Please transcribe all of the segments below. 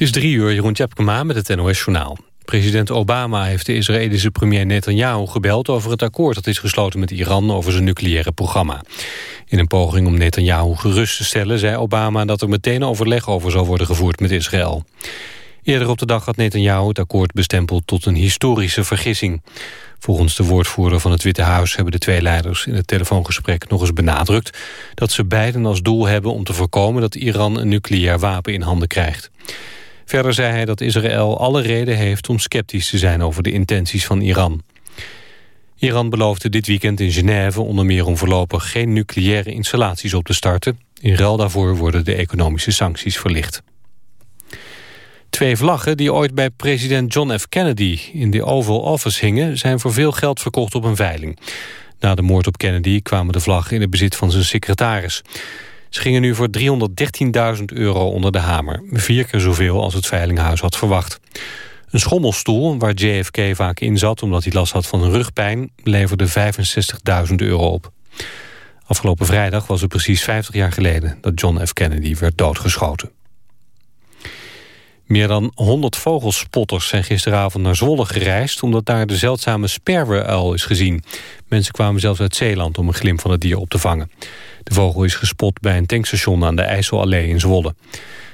Het is drie uur, Jeroen Tjepkema met het NOS Journaal. President Obama heeft de Israëlische premier Netanyahu gebeld... over het akkoord dat is gesloten met Iran over zijn nucleaire programma. In een poging om Netanyahu gerust te stellen... zei Obama dat er meteen overleg over zal worden gevoerd met Israël. Eerder op de dag had Netanyahu het akkoord bestempeld tot een historische vergissing. Volgens de woordvoerder van het Witte Huis hebben de twee leiders in het telefoongesprek nog eens benadrukt dat ze beiden als doel hebben om te voorkomen dat Iran een nucleair wapen in handen krijgt. Verder zei hij dat Israël alle reden heeft om sceptisch te zijn over de intenties van Iran. Iran beloofde dit weekend in Genève onder meer om voorlopig geen nucleaire installaties op te starten. In ruil daarvoor worden de economische sancties verlicht. Twee vlaggen die ooit bij president John F. Kennedy in de Oval Office hingen... zijn voor veel geld verkocht op een veiling. Na de moord op Kennedy kwamen de vlaggen in het bezit van zijn secretaris. Ze gingen nu voor 313.000 euro onder de hamer. Vier keer zoveel als het veilinghuis had verwacht. Een schommelstoel, waar JFK vaak in zat omdat hij last had van rugpijn... leverde 65.000 euro op. Afgelopen vrijdag was het precies 50 jaar geleden dat John F. Kennedy werd doodgeschoten. Meer dan 100 vogelspotters zijn gisteravond naar Zwolle gereisd... omdat daar de zeldzame sperweruil is gezien. Mensen kwamen zelfs uit Zeeland om een glimp van het dier op te vangen. De vogel is gespot bij een tankstation aan de IJsselallee in Zwolle.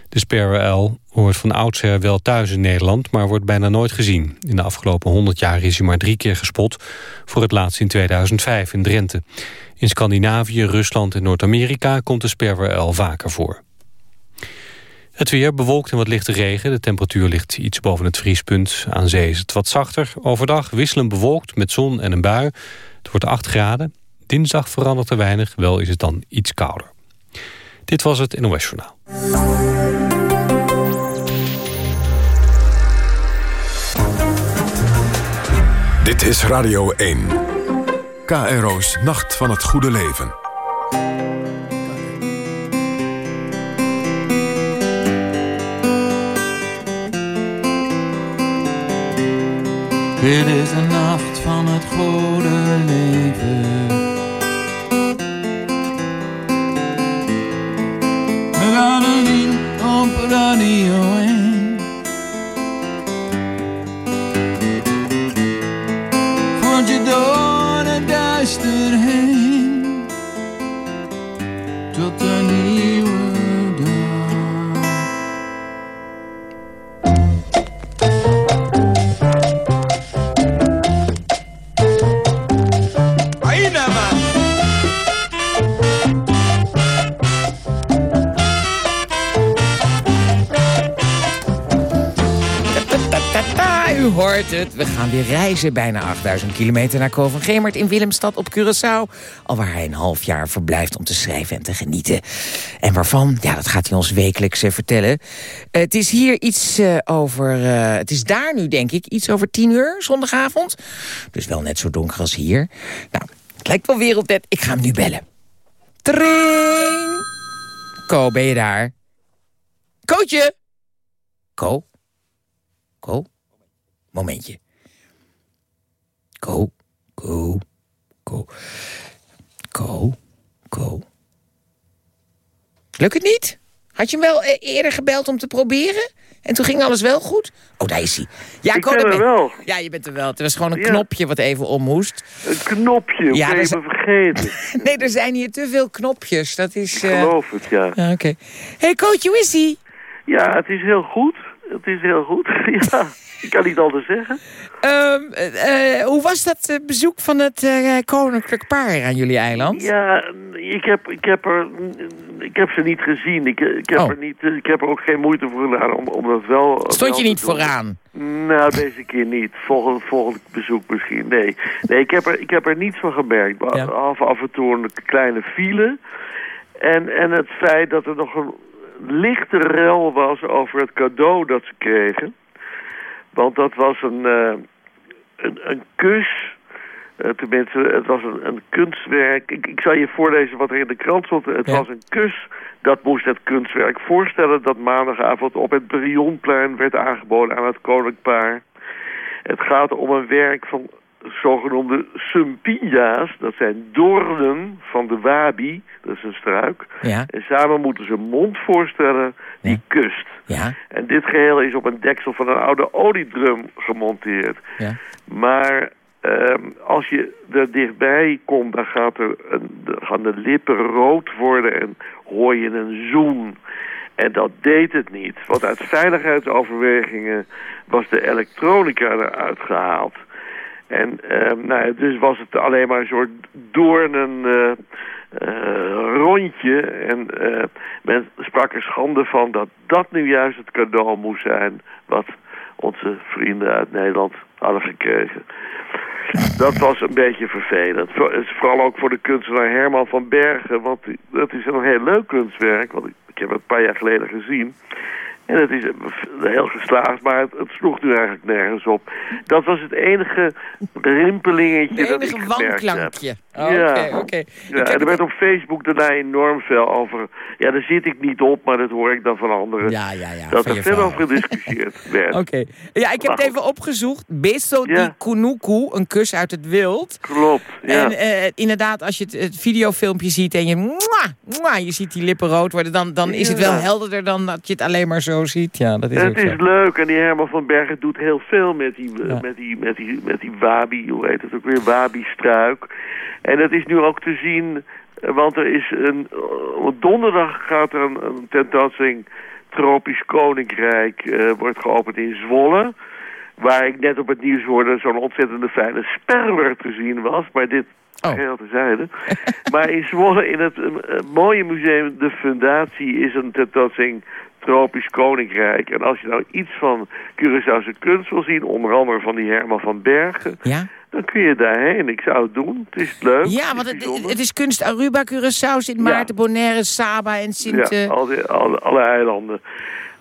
De sperweruil hoort van oudsher wel thuis in Nederland... maar wordt bijna nooit gezien. In de afgelopen 100 jaar is hij maar drie keer gespot... voor het laatst in 2005 in Drenthe. In Scandinavië, Rusland en Noord-Amerika komt de sperweruil vaker voor. Het weer bewolkt en wat lichte regen. De temperatuur ligt iets boven het vriespunt. Aan zee is het wat zachter. Overdag wisselend bewolkt met zon en een bui. Het wordt 8 graden. Dinsdag verandert er weinig, wel is het dan iets kouder. Dit was het NOS Journaal. Dit is Radio 1. KRO's Nacht van het Goede Leven. Dit is de nacht van het goede leven. We gaan er niet op radio heen. Voort je door het duister heen. Tot een nieuwe hoort het. We gaan weer reizen. Bijna 8000 kilometer naar Ko van Gemert in Willemstad op Curaçao. Al waar hij een half jaar verblijft om te schrijven en te genieten. En waarvan? Ja, dat gaat hij ons wekelijks eh, vertellen. Eh, het is hier iets eh, over... het is daar nu, denk ik, iets over tien uur, zondagavond. Dus wel net zo donker als hier. Nou, het lijkt wel wereldnet. Ik ga hem nu bellen. Tring! Ko, ben je daar? Kootje! Ko? Ko? Momentje. Ko, ko, ko. Ko, ko. Lukt het niet? Had je hem wel eh, eerder gebeld om te proberen? En toen ging alles wel goed? Oh, daar is hij. Ja, Ik ben er ben- wel. Ja, je bent er wel. Het was gewoon een Ja. knopje wat even om moest. Een knopje, ik Ja, ben is- even vergeten. Nee, er zijn hier te veel knopjes. Dat is... Ik eh, geloof het, ja. ja, Oké. hey, Kootje, hoe is ie? Ja, het is heel goed. Het is heel goed. ja, ik kan niet anders zeggen. Ehm, eh, hoe was dat eh, bezoek van het eh, koninklijk paar aan jullie eiland? Ja, ik heb, ik heb, er, ik heb ze niet gezien. Ik, ik, heb Oh. er niet, ik heb er ook geen moeite voor gedaan om, om dat wel... Stond wel je niet vooraan? Nou, deze keer niet. Volgend, volgend bezoek misschien. Nee, nee ik, heb er, ik heb er niets van gemerkt. Ja. Behalve af en toe een kleine file. En, en het feit dat er nog een lichte rel was over het cadeau dat ze kregen. Want dat was een, eh, een, een kus. Eh, tenminste, het was een, een kunstwerk. Ik, ik zal je voorlezen wat er in de krant stond. Het Ja. was een kus. Dat moest het kunstwerk voorstellen dat maandagavond op het Brionplein werd aangeboden aan het koninklijk paar. Het gaat om een werk van zogenoemde sumpia's. Dat zijn doornen van de wabi. Dat is een struik. Ja. En samen moeten ze een mond voorstellen die kust. Ja, En dit geheel is op een deksel van een oude oliedrum gemonteerd. ja. Maar ehm, als je er dichtbij komt, dan gaat er een, dan gaan de lippen rood worden en hoor je een zoen. En dat deed het niet. Want uit veiligheidsoverwegingen was de elektronica eruit gehaald. En ehm, nou dus was het alleen maar een soort doornen eh, eh, rondje. En eh, men sprak er schande van dat dat nu juist het cadeau moest zijn... wat onze vrienden uit Nederland hadden gekregen. Dat was een beetje vervelend. Vooral ook voor de kunstenaar Herman van Bergen. Want dat is een heel leuk kunstwerk. Want ik heb het een paar jaar geleden gezien. En het is eh, heel geslaagd, maar het, het sloeg nu eigenlijk nergens op. Dat was het enige rimpelingetje De dat ik enige gemerkt heb. wanklankje. Oh, Ja. Oké, oké. Ja, en er werd op Facebook daarna enorm veel over... Ja, daar zit ik niet op, maar dat hoor ik dan van anderen. Ja, ja, ja. dat er veel over gediscussieerd werd. Oké. Ja, ik heb het Maar even opgezocht. Beso Ja. di Kunuku, een kus uit het wild. Klopt, ja. En eh, inderdaad, als je het, het videofilmpje ziet en je, mwah, mwah, je ziet die lippen rood worden... dan, dan is het wel helderder dan dat je het alleen maar zo ziet. Ja, dat is het is zo. leuk en die Herman van Bergen doet heel veel met die, Ja. met die, met die, met die wabi, hoe heet het ook weer, wabi-struik. En dat is nu ook te zien, want er is een, op donderdag gaat er een, een tentoonstelling Tropisch Koninkrijk, eh, wordt geopend in Zwolle. Waar ik net op het nieuws hoorde zo'n ontzettende fijne sperwer te zien was, maar dit Oh. geheel terzijde. maar in Zwolle, in het eh, mooie museum De Fundatie, is een tentoonstelling Tropisch Koninkrijk. En als je nou iets van Curaçaose kunst wil zien, onder andere van die Herman van Bergen, Ja? dan kun je daarheen. Ik zou het doen. Het is leuk. Ja, want het, het is kunst Aruba, Curaçao, Sint Maarten, Bonaire, Saba en Sint... Ja, eh, al die, alle, alle eilanden.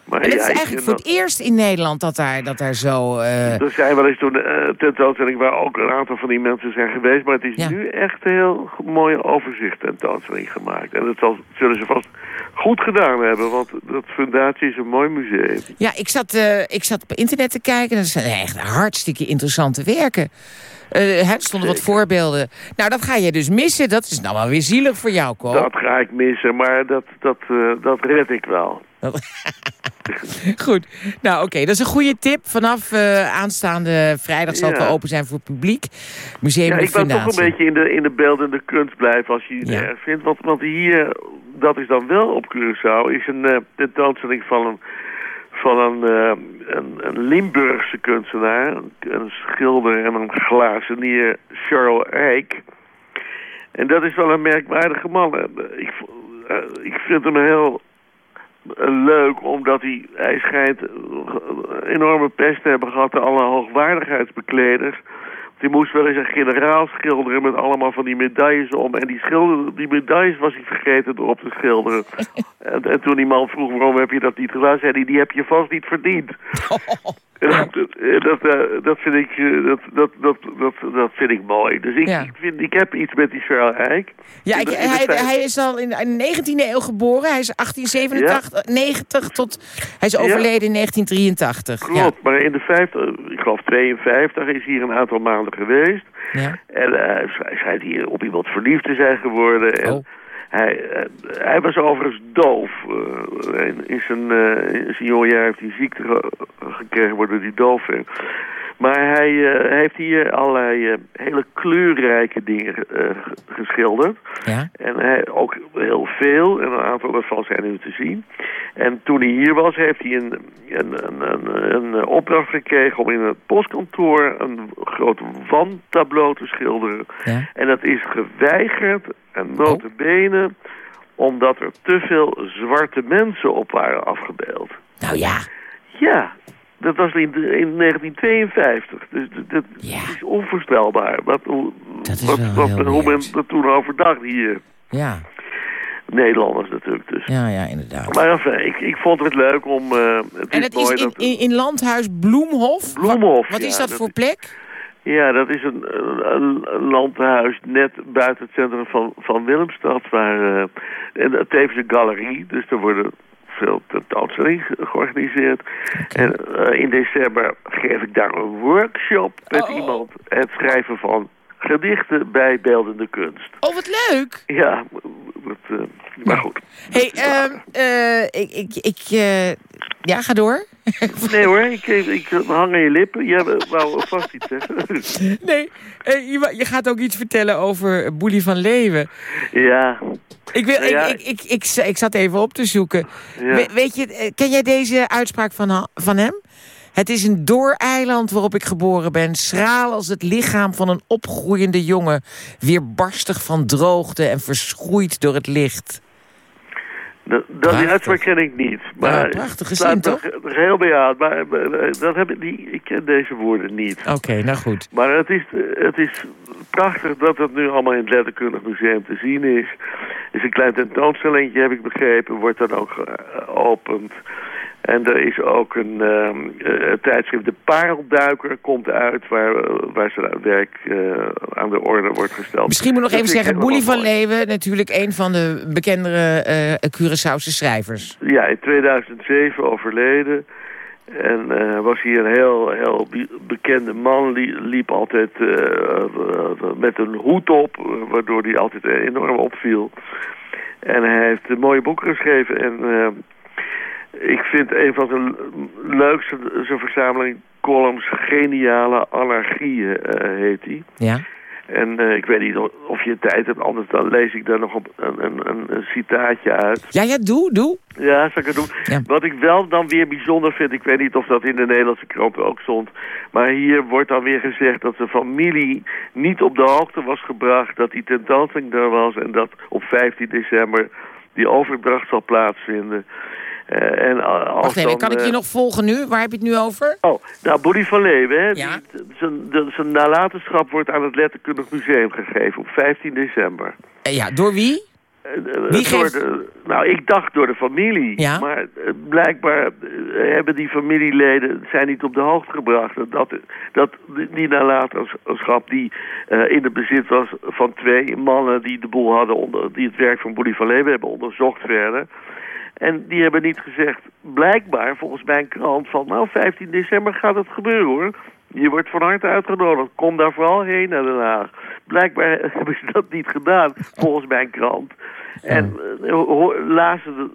Maar en ja, is eigenlijk voor het eerst in Nederland dat daar, dat daar zo... eh, Er zijn wel eens toen uh, tentoonstelling waar ook een aantal van die mensen zijn geweest. Maar het is Ja. nu echt een heel mooie overzicht tentoonstelling gemaakt. En dat zal, zullen ze vast goed gedaan hebben. Want dat fundatie is een mooi museum. Ja, ik zat, eh, ik zat op internet te kijken. Dat zijn echt hartstikke interessante werken. Eh, er stonden wat voorbeelden. Nou, dat ga je dus missen. Dat is nou wel weer zielig voor jou, Ko. Dat ga ik missen, maar dat, dat, eh, dat red ik wel. Goed. Nou, oké. Dat is een goede tip. Vanaf eh, aanstaande vrijdag zal het Ja. wel open zijn voor het publiek. Museum Ja, de ik wil toch een beetje in de, in de beeldende kunst blijven als je het Ja. erg vindt. Want, want hier, dat is dan wel op Curaçao, is een eh, tentoonstelling van een, van een, eh, een, een Limburgse kunstenaar. Een, een schilder en een glazenier, Charles Eyck. En dat is wel een merkwaardige man. Ik, ik vind hem heel leuk, omdat hij, hij schijnt enorme pest te hebben gehad aan alle hoogwaardigheidsbekleders. Die moest wel eens een generaal schilderen met allemaal van die medailles om. En die, schilder, die medailles was hij vergeten erop te schilderen. en, en toen die man vroeg waarom heb je dat niet gedaan, zei hij, die heb je vast niet verdiend. Dat, eh, dat, eh, dat, vind ik, eh, dat, dat, dat, dat, dat vind ik mooi. Dus ik, Ja. ik, vind, ik heb iets met die Charles Eyck. Ja, ik, de- hij, tijd- hij is al in de in de 19e eeuw geboren. Hij is 1887, 90 tot... Hij is overleden in 1983. Klopt, maar in de 50, ik geloof 52, is hier een aantal maanden geweest. En hij schijnt hier op iemand verliefd te zijn geworden. En Oh. Hij, eh, hij was overigens doof. Eh, in, zijn, eh, in zijn jonge jaar heeft hij ziekte ge- gekregen waardoor hij doof werd. Maar hij heeft hier allerlei hele kleurrijke dingen ge- geschilderd. Ja. En hij, ook heel veel, en een aantal daarvan zijn nu te zien. En toen hij hier was, heeft hij een, een, een, een, een opdracht gekregen om in het postkantoor een groot wandtableau te schilderen. Ja. En dat is geweigerd, en notabene, omdat er te veel zwarte mensen op waren afgebeeld. Nou ja. Ja, dat was in, in 1952. Dus dat, dat Ja. is onvoorstelbaar. Wat, hoe, Dat is wat, wel wat- heel hoe men dat toen over dacht hier. Ja. Nederlanders natuurlijk dus. Ja, ja, inderdaad. Maar enfin, ik, ik vond het leuk om... eh, het En is het is in, dat, in, in Landhuis Bloemhof. Bloemhof, Wat, is ja, dat, dat voor is- plek? Ja, dat is een, een, een landhuis net buiten het centrum van, van Willemstad. Waar, eh, en het tevens een galerie, dus er worden veel tentoonstellingen ge- georganiseerd. En eh, in december geef ik daar een workshop met Oh. iemand. Het schrijven van gedichten bij beeldende kunst. Oh, wat leuk. Ja, Dat, eh, maar goed. hey, ehm, eh, ik... ik, ik eh, ja, ga door. Nee hoor, ik, ik, hang aan je lippen. Jij wou vast iets zeggen. nee, je, je gaat ook iets vertellen over Boelie van Leeuwen. Ja. Ik, wil, Nou ik, ik, ik, ik, zat even op te zoeken. Weet je, ken jij deze uitspraak van, van hem? Het is een dooreiland waarop ik geboren ben. Schraal als het lichaam van een opgroeiende jongen. Weerbarstig van droogte en verschroeid door het licht. Dat, dat die Prachtig. uitspraak ken ik niet. Maar Ja, prachtige sluit zin, me ge- Heel bij aan. Maar, maar, eh, dat heb ik, niet, ik ken deze woorden niet. Oké, nou goed. Maar het is, het is prachtig dat het nu allemaal in het Letterkundig Museum te zien is. is een klein tentoonstelling, heb ik begrepen, wordt dan ook geopend. En er is ook een ehm, eh, tijdschrift, De Parelduiker, komt uit... waar, waar zijn werk eh, aan de orde wordt gesteld. Misschien moet ik nog Dat even zeggen, Boelie van. Leeuwen... natuurlijk een van de bekendere eh Curaçaose schrijvers. Ja, in 2007 overleden. En was hier een heel, heel be- bekende man. Lie- liep altijd met een hoed op, waardoor hij altijd enorm opviel. En hij heeft mooie boeken geschreven. En ik vind een van zijn leukste, zijn verzameling columns, Geniale Anarchieën eh, heet die. Ja? En eh, ik weet niet of- je tijd hebt, anders dan lees ik daar nog op een, een, een, citaatje uit. Ja, ja, doe, doe. Ja, zou ik het doen. Ja. Wat ik wel dan weer bijzonder vind, ik weet niet of dat in de Nederlandse krant ook stond, maar hier wordt dan weer gezegd dat de familie niet op de hoogte was gebracht dat die tentoonstelling er was en dat op 15 december die overdracht zal plaatsvinden. Eh, en a- als Wacht even, dan, kan ik eh, je nog volgen nu? Waar heb je het nu over? Oh, nou, Boody van Leeuwen, hè, Ja. die- zijn, nalatenschap wordt aan het Letterkundig Museum gegeven op 15 december. Eh, ja, door wie? Eh, eh, Wie geeft- de- nou, ik dacht door de familie. Ja? Maar eh, blijkbaar eh, hebben die familieleden zijn niet op de hoogte gebracht. Dat, dat die nalatenschap die eh, in het bezit was van twee mannen die de boel hadden onder, die het werk van Boody van Leeuwen hebben onderzocht verder. En die hebben niet gezegd, blijkbaar volgens mijn krant, van nou 15 december gaat het gebeuren hoor. Je wordt van harte uitgenodigd. Kom daar vooral heen naar Den Haag. Blijkbaar hebben ze dat niet gedaan, volgens mijn krant. En ho- lazen,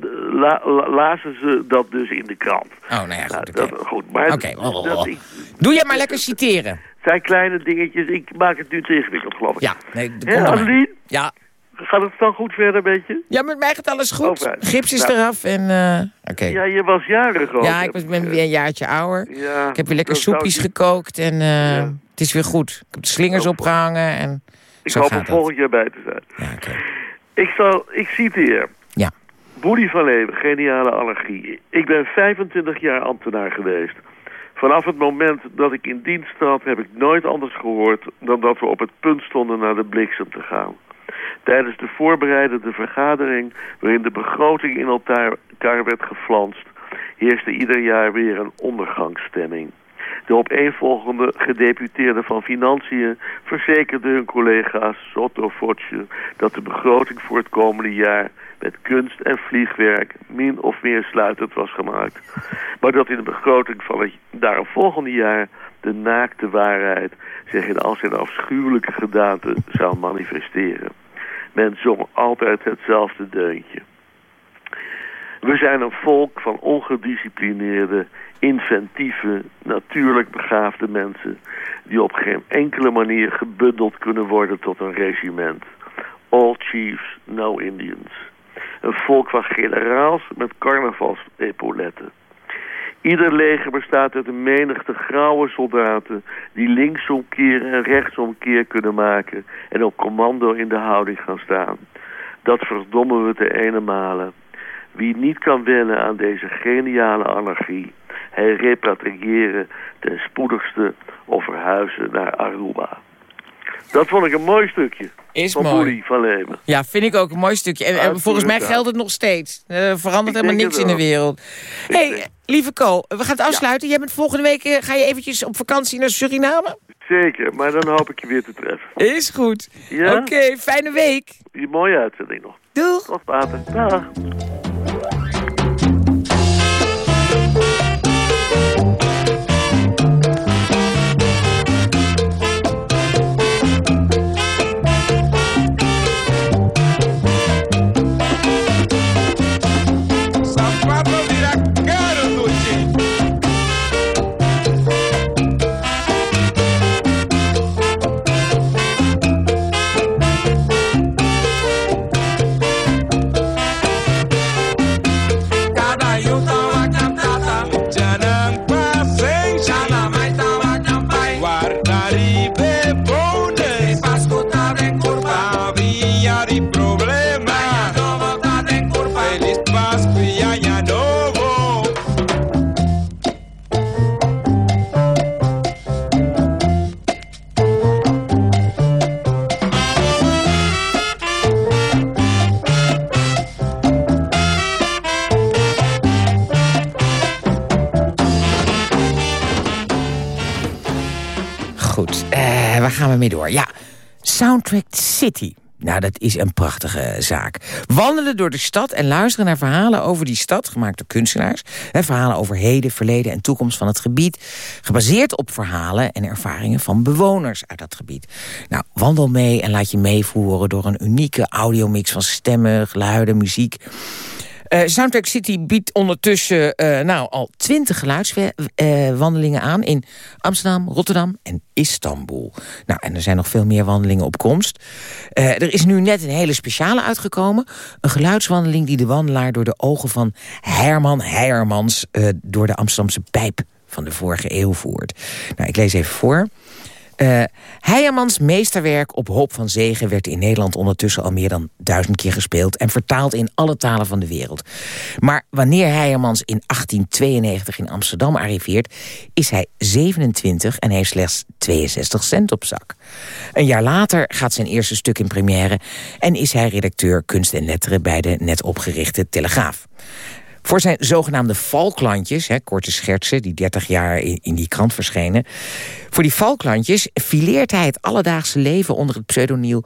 de- la- la- lazen ze dat dus in de krant. Oh, nou ja, Nou, goed. oké. dat, goed maar Oké. dat, ik- Doe jij maar lekker citeren. het zijn kleine dingetjes. Ik maak het nu te ingewikkeld, geloof ik. Ja, nee, kom? Ja. Gaat het dan goed verder, een beetje? ja, met mij gaat alles goed. Oh. Gips is Nou. eraf en... eh. Ja, je was jarig ook. Ja, ik was- ben weer een jaartje ouder. Ja, Ik heb weer lekker soepjes ik- gekookt en eh, Ja. het is weer goed. Ik heb de slingers Oh, opgehangen en Ik hoop er volgend jaar bij te zijn. Ja, oké. Ik, zal, ik citeer. Ja. Boelie van Leeuwen, geniale allergie. Ik ben 25 jaar ambtenaar geweest. Vanaf het moment dat ik in dienst trad heb ik nooit anders gehoord... dan dat we op het punt stonden naar de bliksem te gaan. Tijdens de voorbereidende vergadering... waarin de begroting in elkaar werd geflanst... heerste ieder jaar weer een ondergangsstemming. De opeenvolgende gedeputeerden van Financiën verzekerden hun collega's sotto voce dat de begroting voor het komende jaar met kunst en vliegwerk min of meer sluitend was gemaakt. Maar dat in de begroting van het daaropvolgende jaar de naakte waarheid zich in al zijn afschuwelijke gedaante zou manifesteren. Men zong altijd hetzelfde deuntje. We zijn een volk van ongedisciplineerde, inventieve, natuurlijk begaafde mensen... die op geen enkele manier gebundeld kunnen worden tot een regiment. All chiefs, no Indians. Een volk van generaals met carnavalsepauletten. Ieder leger bestaat uit een menigte grauwe soldaten... die linksomkeer en rechtsomkeer kunnen maken... en op commando in de houding gaan staan. Dat verdommen we te ene malen. Wie niet kan wennen aan deze geniale anarchie... hij repatriëren ten spoedigste of verhuizen naar Aruba. Dat vond ik een mooi stukje Is van mooi. Boelie van Leeuwen. Ja, vind ik ook een mooi stukje. En, volgens mij geldt het nog steeds. Er verandert Ik helemaal niks in de wereld. Ik hey, denk- lieve Co, we gaan het afsluiten. Jij bent volgende week, eh, ga je eventjes op vakantie naar Suriname? Zeker, maar dan hoop ik je weer te treffen. Is goed. Ja? Oké, fijne week. Die mooie uitzending nog. Doeg. Tot later. Dag. Nou, dat is een prachtige zaak. Wandelen door de stad en luisteren naar verhalen over die stad... gemaakt door kunstenaars. Hè, verhalen over heden, verleden en toekomst van het gebied. Gebaseerd op verhalen en ervaringen van bewoners uit dat gebied. Nou, wandel mee en laat je meevoeren door een unieke audiomix van stemmen, geluiden, muziek... Uh, Soundtrack City biedt ondertussen uh, nou, al twintig geluidswandelingen aan... in Amsterdam, Rotterdam en Istanbul. Nou, en er zijn nog veel meer wandelingen op komst. Er is nu net een hele speciale uitgekomen. Een geluidswandeling die de wandelaar door de ogen van Herman Heijermans... door de Amsterdamse pijp van de vorige eeuw voert. Nou, ik lees even voor. Uh, Heijermans meesterwerk op Hoop van Zegen... werd in Nederland ondertussen al meer dan duizend keer gespeeld... en vertaald in alle talen van de wereld. Maar wanneer Heijermans in 1892 in Amsterdam arriveert... is hij 27 en heeft slechts 62 cent op zak. Een jaar later gaat zijn eerste stuk in première... en is hij redacteur kunst en letteren bij de net opgerichte Telegraaf. Voor zijn zogenaamde valklantjes, hè, korte schertsen... die 30 jaar in, in, die krant verschenen... voor die valklantjes fileert hij het alledaagse leven... onder het pseudoniem,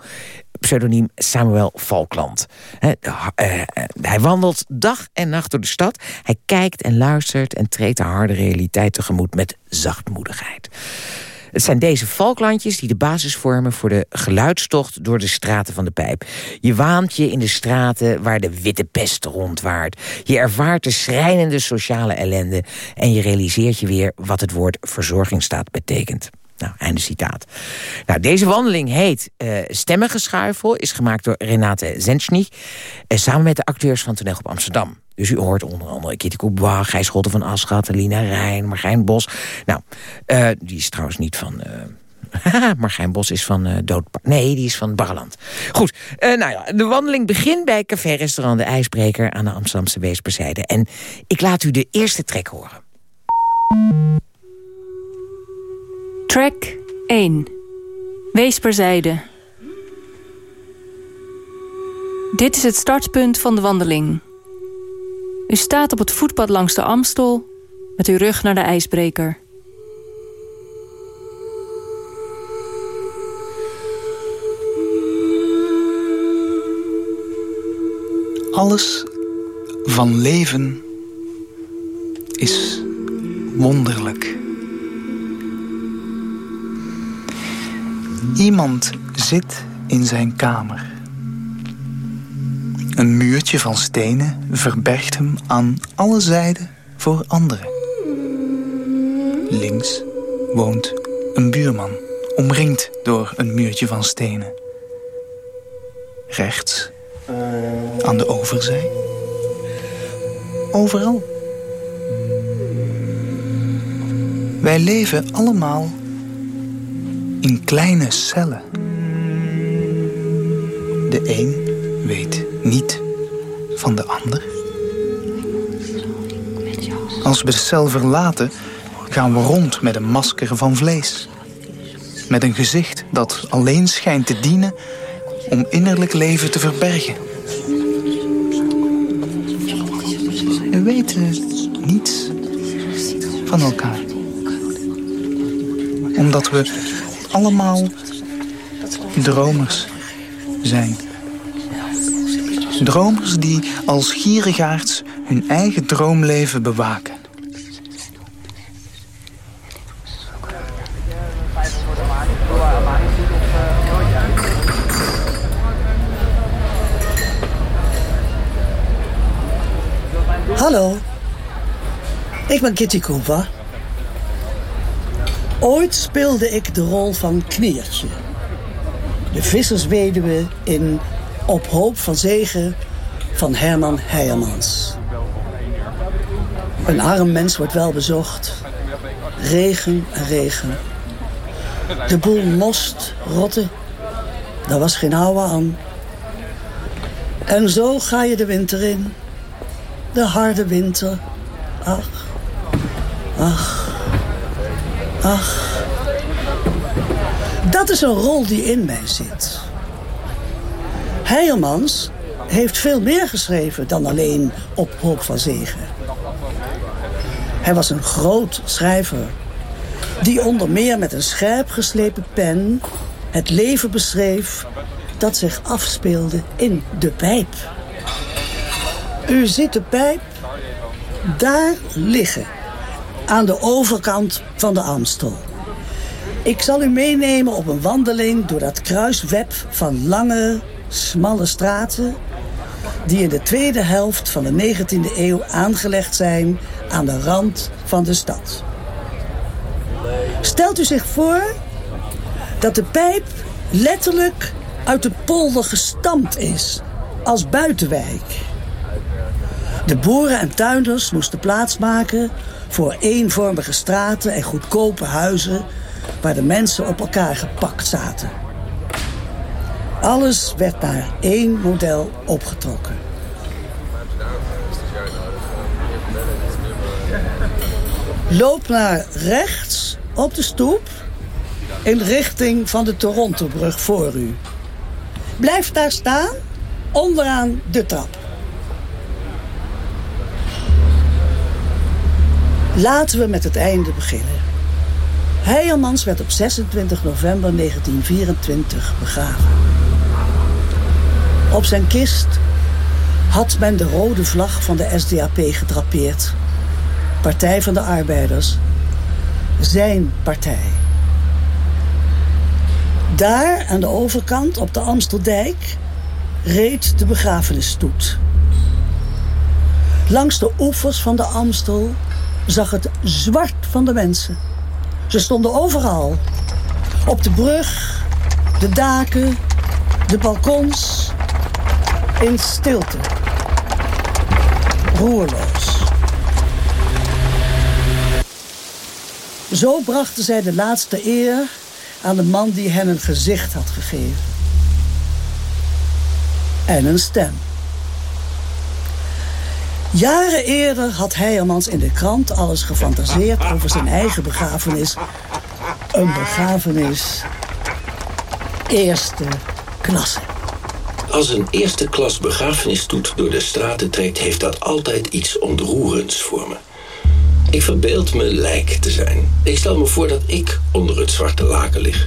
pseudoniem Samuel Valkland. He, uh, hij wandelt dag en nacht door de stad. Hij kijkt en luistert en treedt de harde realiteit tegemoet... met zachtmoedigheid. Het zijn deze valklandjes die de basis vormen voor de geluidstocht door de straten van de pijp. Je waant je in de straten waar de witte pest rondwaart. Je ervaart de schrijnende sociale ellende en je realiseert je weer wat het woord verzorgingsstaat betekent. Nou, einde citaat. Nou, deze wandeling heet uh, Stemmengeschuifel... is gemaakt door Renate Zenschnich... Uh, samen met de acteurs van Toneel op Amsterdam. Dus u hoort onder andere Kitty Coubois, Gijs Schotten van Aschat... Lina Rijn, Margijn Bos. Nou, uh, die is trouwens niet van... Margijn Bos is van uh, Doodpark. Nee, die is van Barreland. Goed, uh, nou ja, de wandeling begint bij café-restaurant De IJsbreker... aan de Amsterdamse Weesperzijde. En ik laat u de eerste trek horen. Track 1. Weesperzijde. Dit is het startpunt van de wandeling. U staat op het voetpad langs de Amstel... met uw rug naar de ijsbreker. Alles van leven is wonderlijk. Iemand zit in zijn kamer. Een muurtje van stenen verbergt hem aan alle zijden voor anderen. Links woont een buurman, omringd door een muurtje van stenen. Rechts, aan de overzij. Overal. Wij leven allemaal in kleine cellen. De een weet niet van de ander. Als we de cel verlaten, gaan we rond met een masker van vlees. Met een gezicht dat alleen schijnt te dienen om innerlijk leven te verbergen. We weten niets van elkaar. Omdat we allemaal dromers zijn. Dromers die als gierigaards hun eigen droomleven bewaken. Hallo, ik ben Kitty Cooper. Ooit speelde ik de rol van Kniertje. De vissersweduwe in Op hoop van zegen van Herman Heijermans. Een arm mens wordt wel bezocht. Regen en regen. De boel most, rotte. Daar was geen ouwe aan. En zo ga je de winter in. De harde winter. Ach, ach. Ach, dat is een rol die in mij zit. Heijermans heeft veel meer geschreven dan alleen Op Hoop van Zegen. Hij was een groot schrijver. Die onder meer met een scherp geslepen pen het leven beschreef dat zich afspeelde in de pijp. U ziet de pijp daar liggen, aan de overkant van de Amstel. Ik zal u meenemen op een wandeling door dat kruisweb van lange, smalle straten... die in de tweede helft van de 19e eeuw aangelegd zijn aan de rand van de stad. Stelt u zich voor dat de pijp letterlijk uit de polder gestampt is als buitenwijk. De boeren en tuinders moesten plaatsmaken voor eenvormige straten en goedkope huizen waar de mensen op elkaar gepakt zaten. Alles werd naar één model opgetrokken. Loop naar rechts op de stoep in richting van de Torontobrug voor u. Blijf daar staan, onderaan de trap. Laten we met het einde beginnen. Heijermans werd op 26 november 1924 begraven. Op zijn kist had men de rode vlag van de SDAP gedrapeerd. Partij van de Arbeiders. Zijn partij. Daar aan de overkant op de Amsteldijk reed de begrafenisstoet. Langs de oevers van de Amstel zag het zwart van de mensen. Ze stonden overal. Op de brug, de daken, de balkons. In stilte. Roerloos. Zo brachten zij de laatste eer aan de man die hen een gezicht had gegeven. En een stem. Jaren eerder had Heijermans in de krant alles gefantaseerd over zijn eigen begrafenis. Een begrafenis eerste klasse. Als een eerste klas begrafenisstoet door de straten trekt... heeft dat altijd iets ontroerends voor me. Ik verbeeld me lijk te zijn. Ik stel me voor dat ik onder het zwarte laken lig.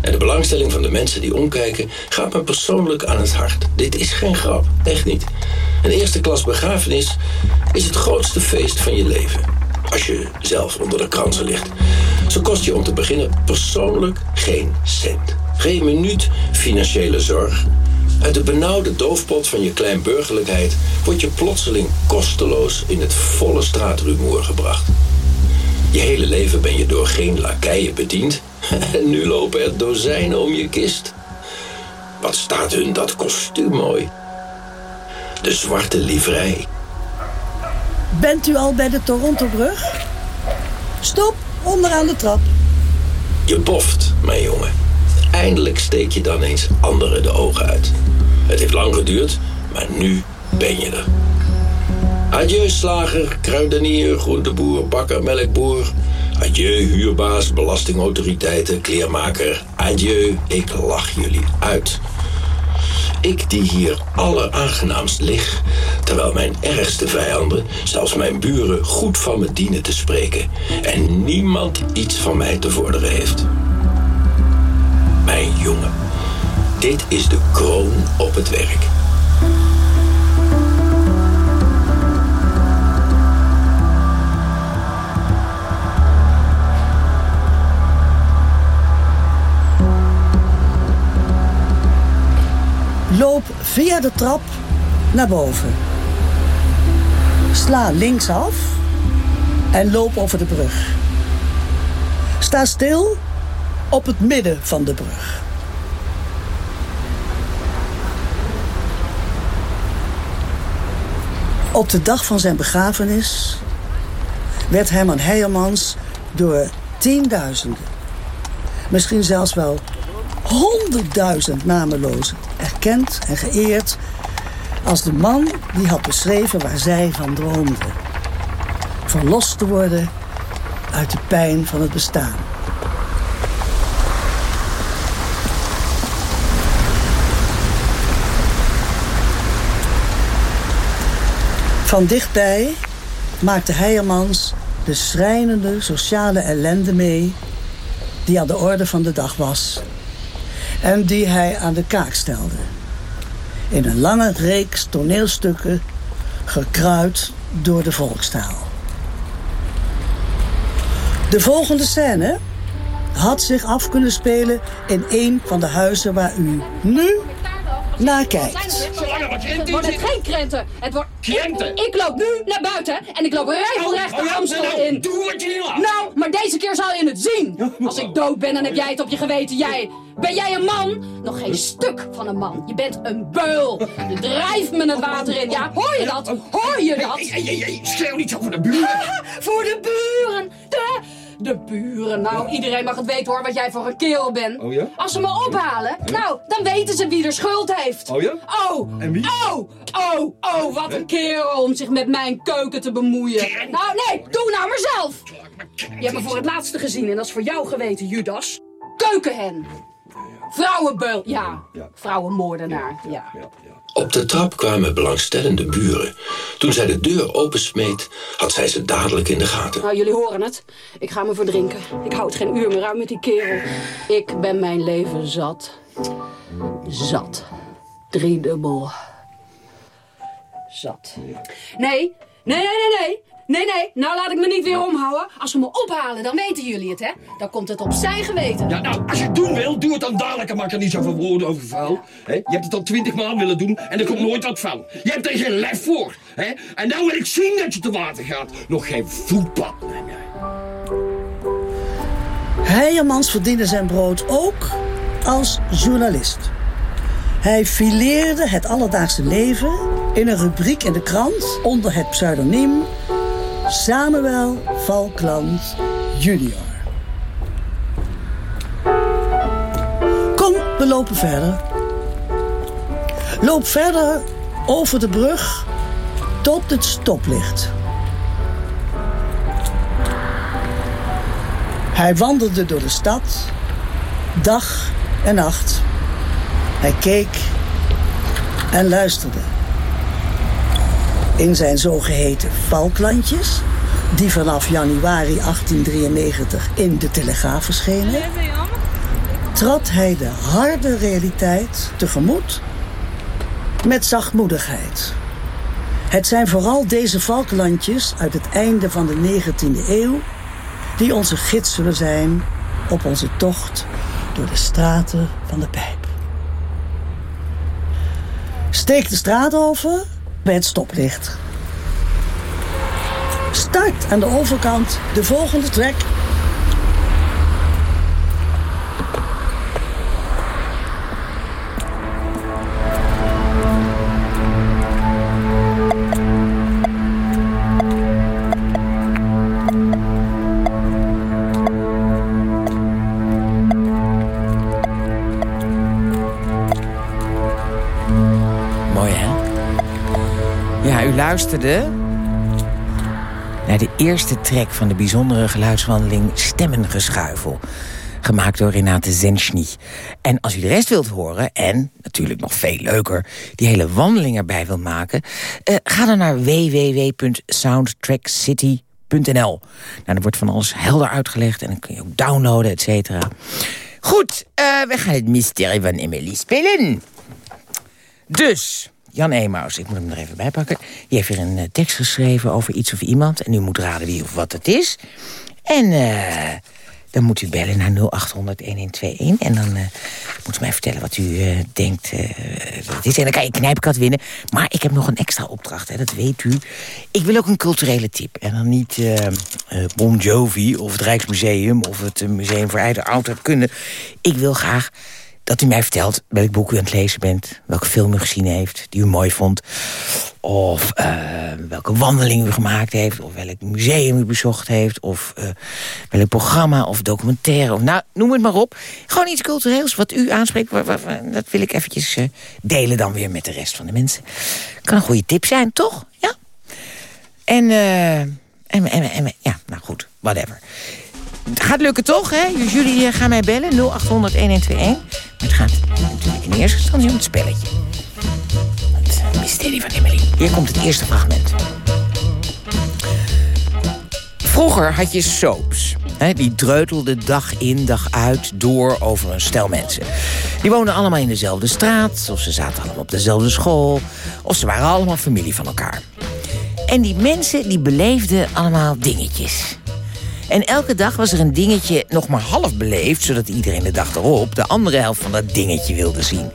En de belangstelling van de mensen die omkijken gaat me persoonlijk aan het hart. Dit is geen grap, echt niet. Een eerste klas begrafenis is het grootste feest van je leven. Als je zelf onder de kransen ligt. Zo kost je om te beginnen persoonlijk geen cent. Geen minuut financiële zorg. Uit de benauwde doofpot van je kleinburgerlijkheid... word je plotseling kosteloos in het volle straatrumoer gebracht. Je hele leven ben je door geen lakeien bediend... en nu lopen er dozijnen om je kist. Wat staat hun dat kostuum mooi. De zwarte livrei. Bent u al bij de Torontobrug? Stop, onderaan de trap. Je boft, mijn jongen. Eindelijk steek je dan eens anderen de ogen uit. Het heeft lang geduurd, maar nu ben je er. Adieu slager, kruidenier, groenteboer, bakker, melkboer. Adieu huurbaas, belastingautoriteiten, kleermaker. Adieu, ik lach jullie uit. Ik die hier alleraangenaamst lig, terwijl mijn ergste vijanden, zelfs mijn buren, goed van me dienen te spreken en niemand iets van mij te vorderen heeft. Mijn jongen, dit is de kroon op het werk. Loop via de trap naar boven. Sla linksaf en loop over de brug. Sta stil op het midden van de brug. Op de dag van zijn begrafenis werd Herman Heijermans door tienduizenden, misschien zelfs wel honderdduizend namelozen erkend en geëerd als de man die had beschreven waar zij van droomde. Verlost te worden uit de pijn van het bestaan. Van dichtbij maakte Heijermans de schrijnende sociale ellende mee die aan de orde van de dag was. En die hij aan de kaak stelde. In een lange reeks toneelstukken gekruid door de volkstaal. De volgende scène had zich af kunnen spelen in een van de huizen waar u nu naar kijkt. Het wordt geen krenten. Het wordt... Krenten? Ik, ik loop nu naar buiten en ik loop regelrecht Oh, de oh, Amstel nou, in. doe wat je. Nou, maar deze keer zal je het zien. Als ik dood ben, dan heb jij het op je geweten. Jij, ben jij een man? Nog geen stuk van een man. Je bent een beul. Je drijft me het water in. Ja, hoor je dat? Hoor je dat? Hey, hey, hey, schreeuw niet zo voor de buren. Voor de buren. De, de buren. Nou, iedereen mag het weten hoor, wat jij voor een kerel bent. Oh ja? Als ze me ophalen, nou, dan weten ze wie er schuld heeft. Oh ja? Oh, En wie? oh, oh, oh, wat een kerel om zich met mijn keuken te bemoeien. Nou, nee, doe nou maar zelf. Je hebt me voor het laatste gezien en dat is voor jou geweten, Judas. Keukenhen. Vrouwenbeul, ja. Vrouwenmoordenaar, ja. Op de trap kwamen belangstellende buren. Toen zij de deur opensmeet, had zij ze dadelijk in de gaten. Nou, jullie horen het. Ik ga me verdrinken. Ik houd geen uur meer uit met die kerel. Ik ben mijn leven zat. Zat. Driedubbel. Zat. Nee, nee, nee, nee, nee. Nee, nee, nou laat ik me niet weer omhouden. Als ze me ophalen, dan weten jullie het, hè? Dan komt het op zijn geweten. Ja, nou, als je het doen wil, doe het dan dadelijk en maak er niet zoveel woorden over vuil. Hè? Je hebt het al twintig maal willen doen en er komt nooit wat van. Je hebt er geen lef voor. Hè? En nou wil ik zien dat je te water gaat. Nog geen voetpad. Heijermans verdiende zijn brood ook als journalist. Hij fileerde het alledaagse leven in een rubriek in de krant onder het pseudoniem Samuel Valkland junior. Kom, we lopen verder. Loop verder over de brug tot het stoplicht. Hij wandelde door de stad, dag en nacht. Hij keek en luisterde. In zijn zogeheten valklandjes, die vanaf januari 1893 in de Telegraaf verschenen, trad hij de harde realiteit tegemoet met zachtmoedigheid. Het zijn vooral deze valklandjes uit het einde van de 19e eeuw die onze gids zullen zijn op onze tocht door de straten van de pijp. Steek de straat over bij het stoplicht. Start aan de overkant de volgende trek. Luisterde naar de eerste track van de bijzondere geluidswandeling Stemmengeschuifel. Gemaakt door Renate Zenschny. En als u de rest wilt horen, en natuurlijk nog veel leuker... die hele wandeling erbij wilt maken... eh, ga dan naar www.soundtrackcity.nl. Nou, dan wordt van alles helder uitgelegd... en dan kun je ook downloaden, et cetera. Goed, eh, we gaan het mysterie van Emily spelen. Dus, Jan Emaus, ik moet hem er even bij pakken. Die heeft weer een eh, tekst geschreven over iets of iemand. En u moet raden wie of wat het is. En eh, dan moet u bellen naar 0800-1121. En dan eh, moet u mij vertellen wat u denkt dat is. En dan kan je knijpkat winnen. Maar ik heb nog een extra opdracht, hè, dat weet u. Ik wil ook een culturele tip. En dan niet Bon Jovi of het Rijksmuseum... of het Museum voor Eigen Oudheidkunde. Ik wil graag dat u mij vertelt welk boek u aan het lezen bent... welke film u gezien heeft, die u mooi vond... of eh, welke wandeling u gemaakt heeft... of welk museum u bezocht heeft... of eh, welk programma of documentaire... of nou, noem het maar op. Gewoon iets cultureels wat u aanspreekt. dat wil ik eventjes eh, delen dan weer met de rest van de mensen. Kan een goede tip zijn, toch? Ja? En, en, en, en, ja, nou goed, whatever. Het gaat lukken toch, hè? Dus jullie eh, gaan mij bellen, 0800-1121. Maar het gaat natuurlijk in eerste instantie om het spelletje. Het eh, mysterie van Emily. Hier komt het eerste fragment. Vroeger had je soaps. Hè, die dreutelde dag in, dag uit door over een stel mensen. Die woonden allemaal in dezelfde straat, of ze zaten allemaal op dezelfde school... of ze waren allemaal familie van elkaar. En die mensen die beleefden allemaal dingetjes. En elke dag was er een dingetje nog maar half beleefd... zodat iedereen de dag erop de andere helft van dat dingetje wilde zien.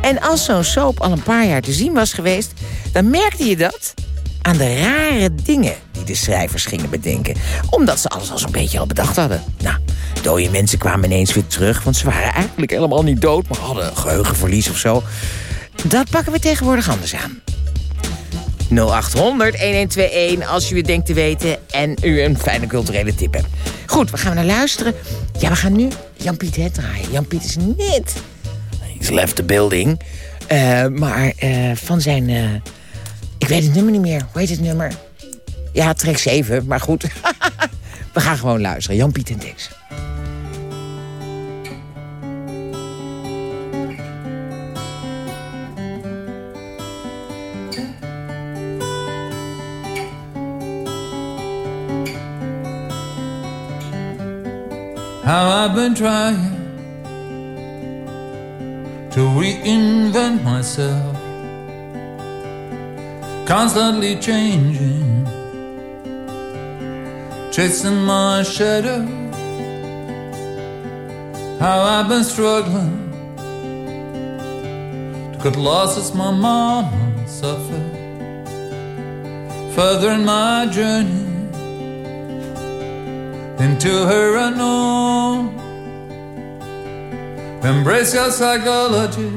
En als zo'n soap al een paar jaar te zien was geweest... dan merkte je dat aan de rare dingen die de schrijvers gingen bedenken. Omdat ze alles al zo'n beetje al bedacht hadden. Nou, dode mensen kwamen ineens weer terug... want ze waren eigenlijk helemaal niet dood... maar hadden geheugenverlies of zo. Dat pakken we tegenwoordig anders aan. 0800 1121 als u het denkt te weten en u een fijne culturele tip hebt. Goed, we gaan naar luisteren. Ja, we gaan nu Jan-Piet het draaien. Jan-Piet is net... He's left the building. Uh, maar uh, van zijn... Uh, ik weet het nummer niet meer. Hoe heet het nummer? Ja, trek 7, maar goed. we gaan gewoon luisteren. Jan-Piet en Dix. How I've been trying to reinvent myself, constantly changing, chasing my shadow. How I've been struggling to cut losses my mama suffered, further in my journey into her unknown. Embrace your psychology,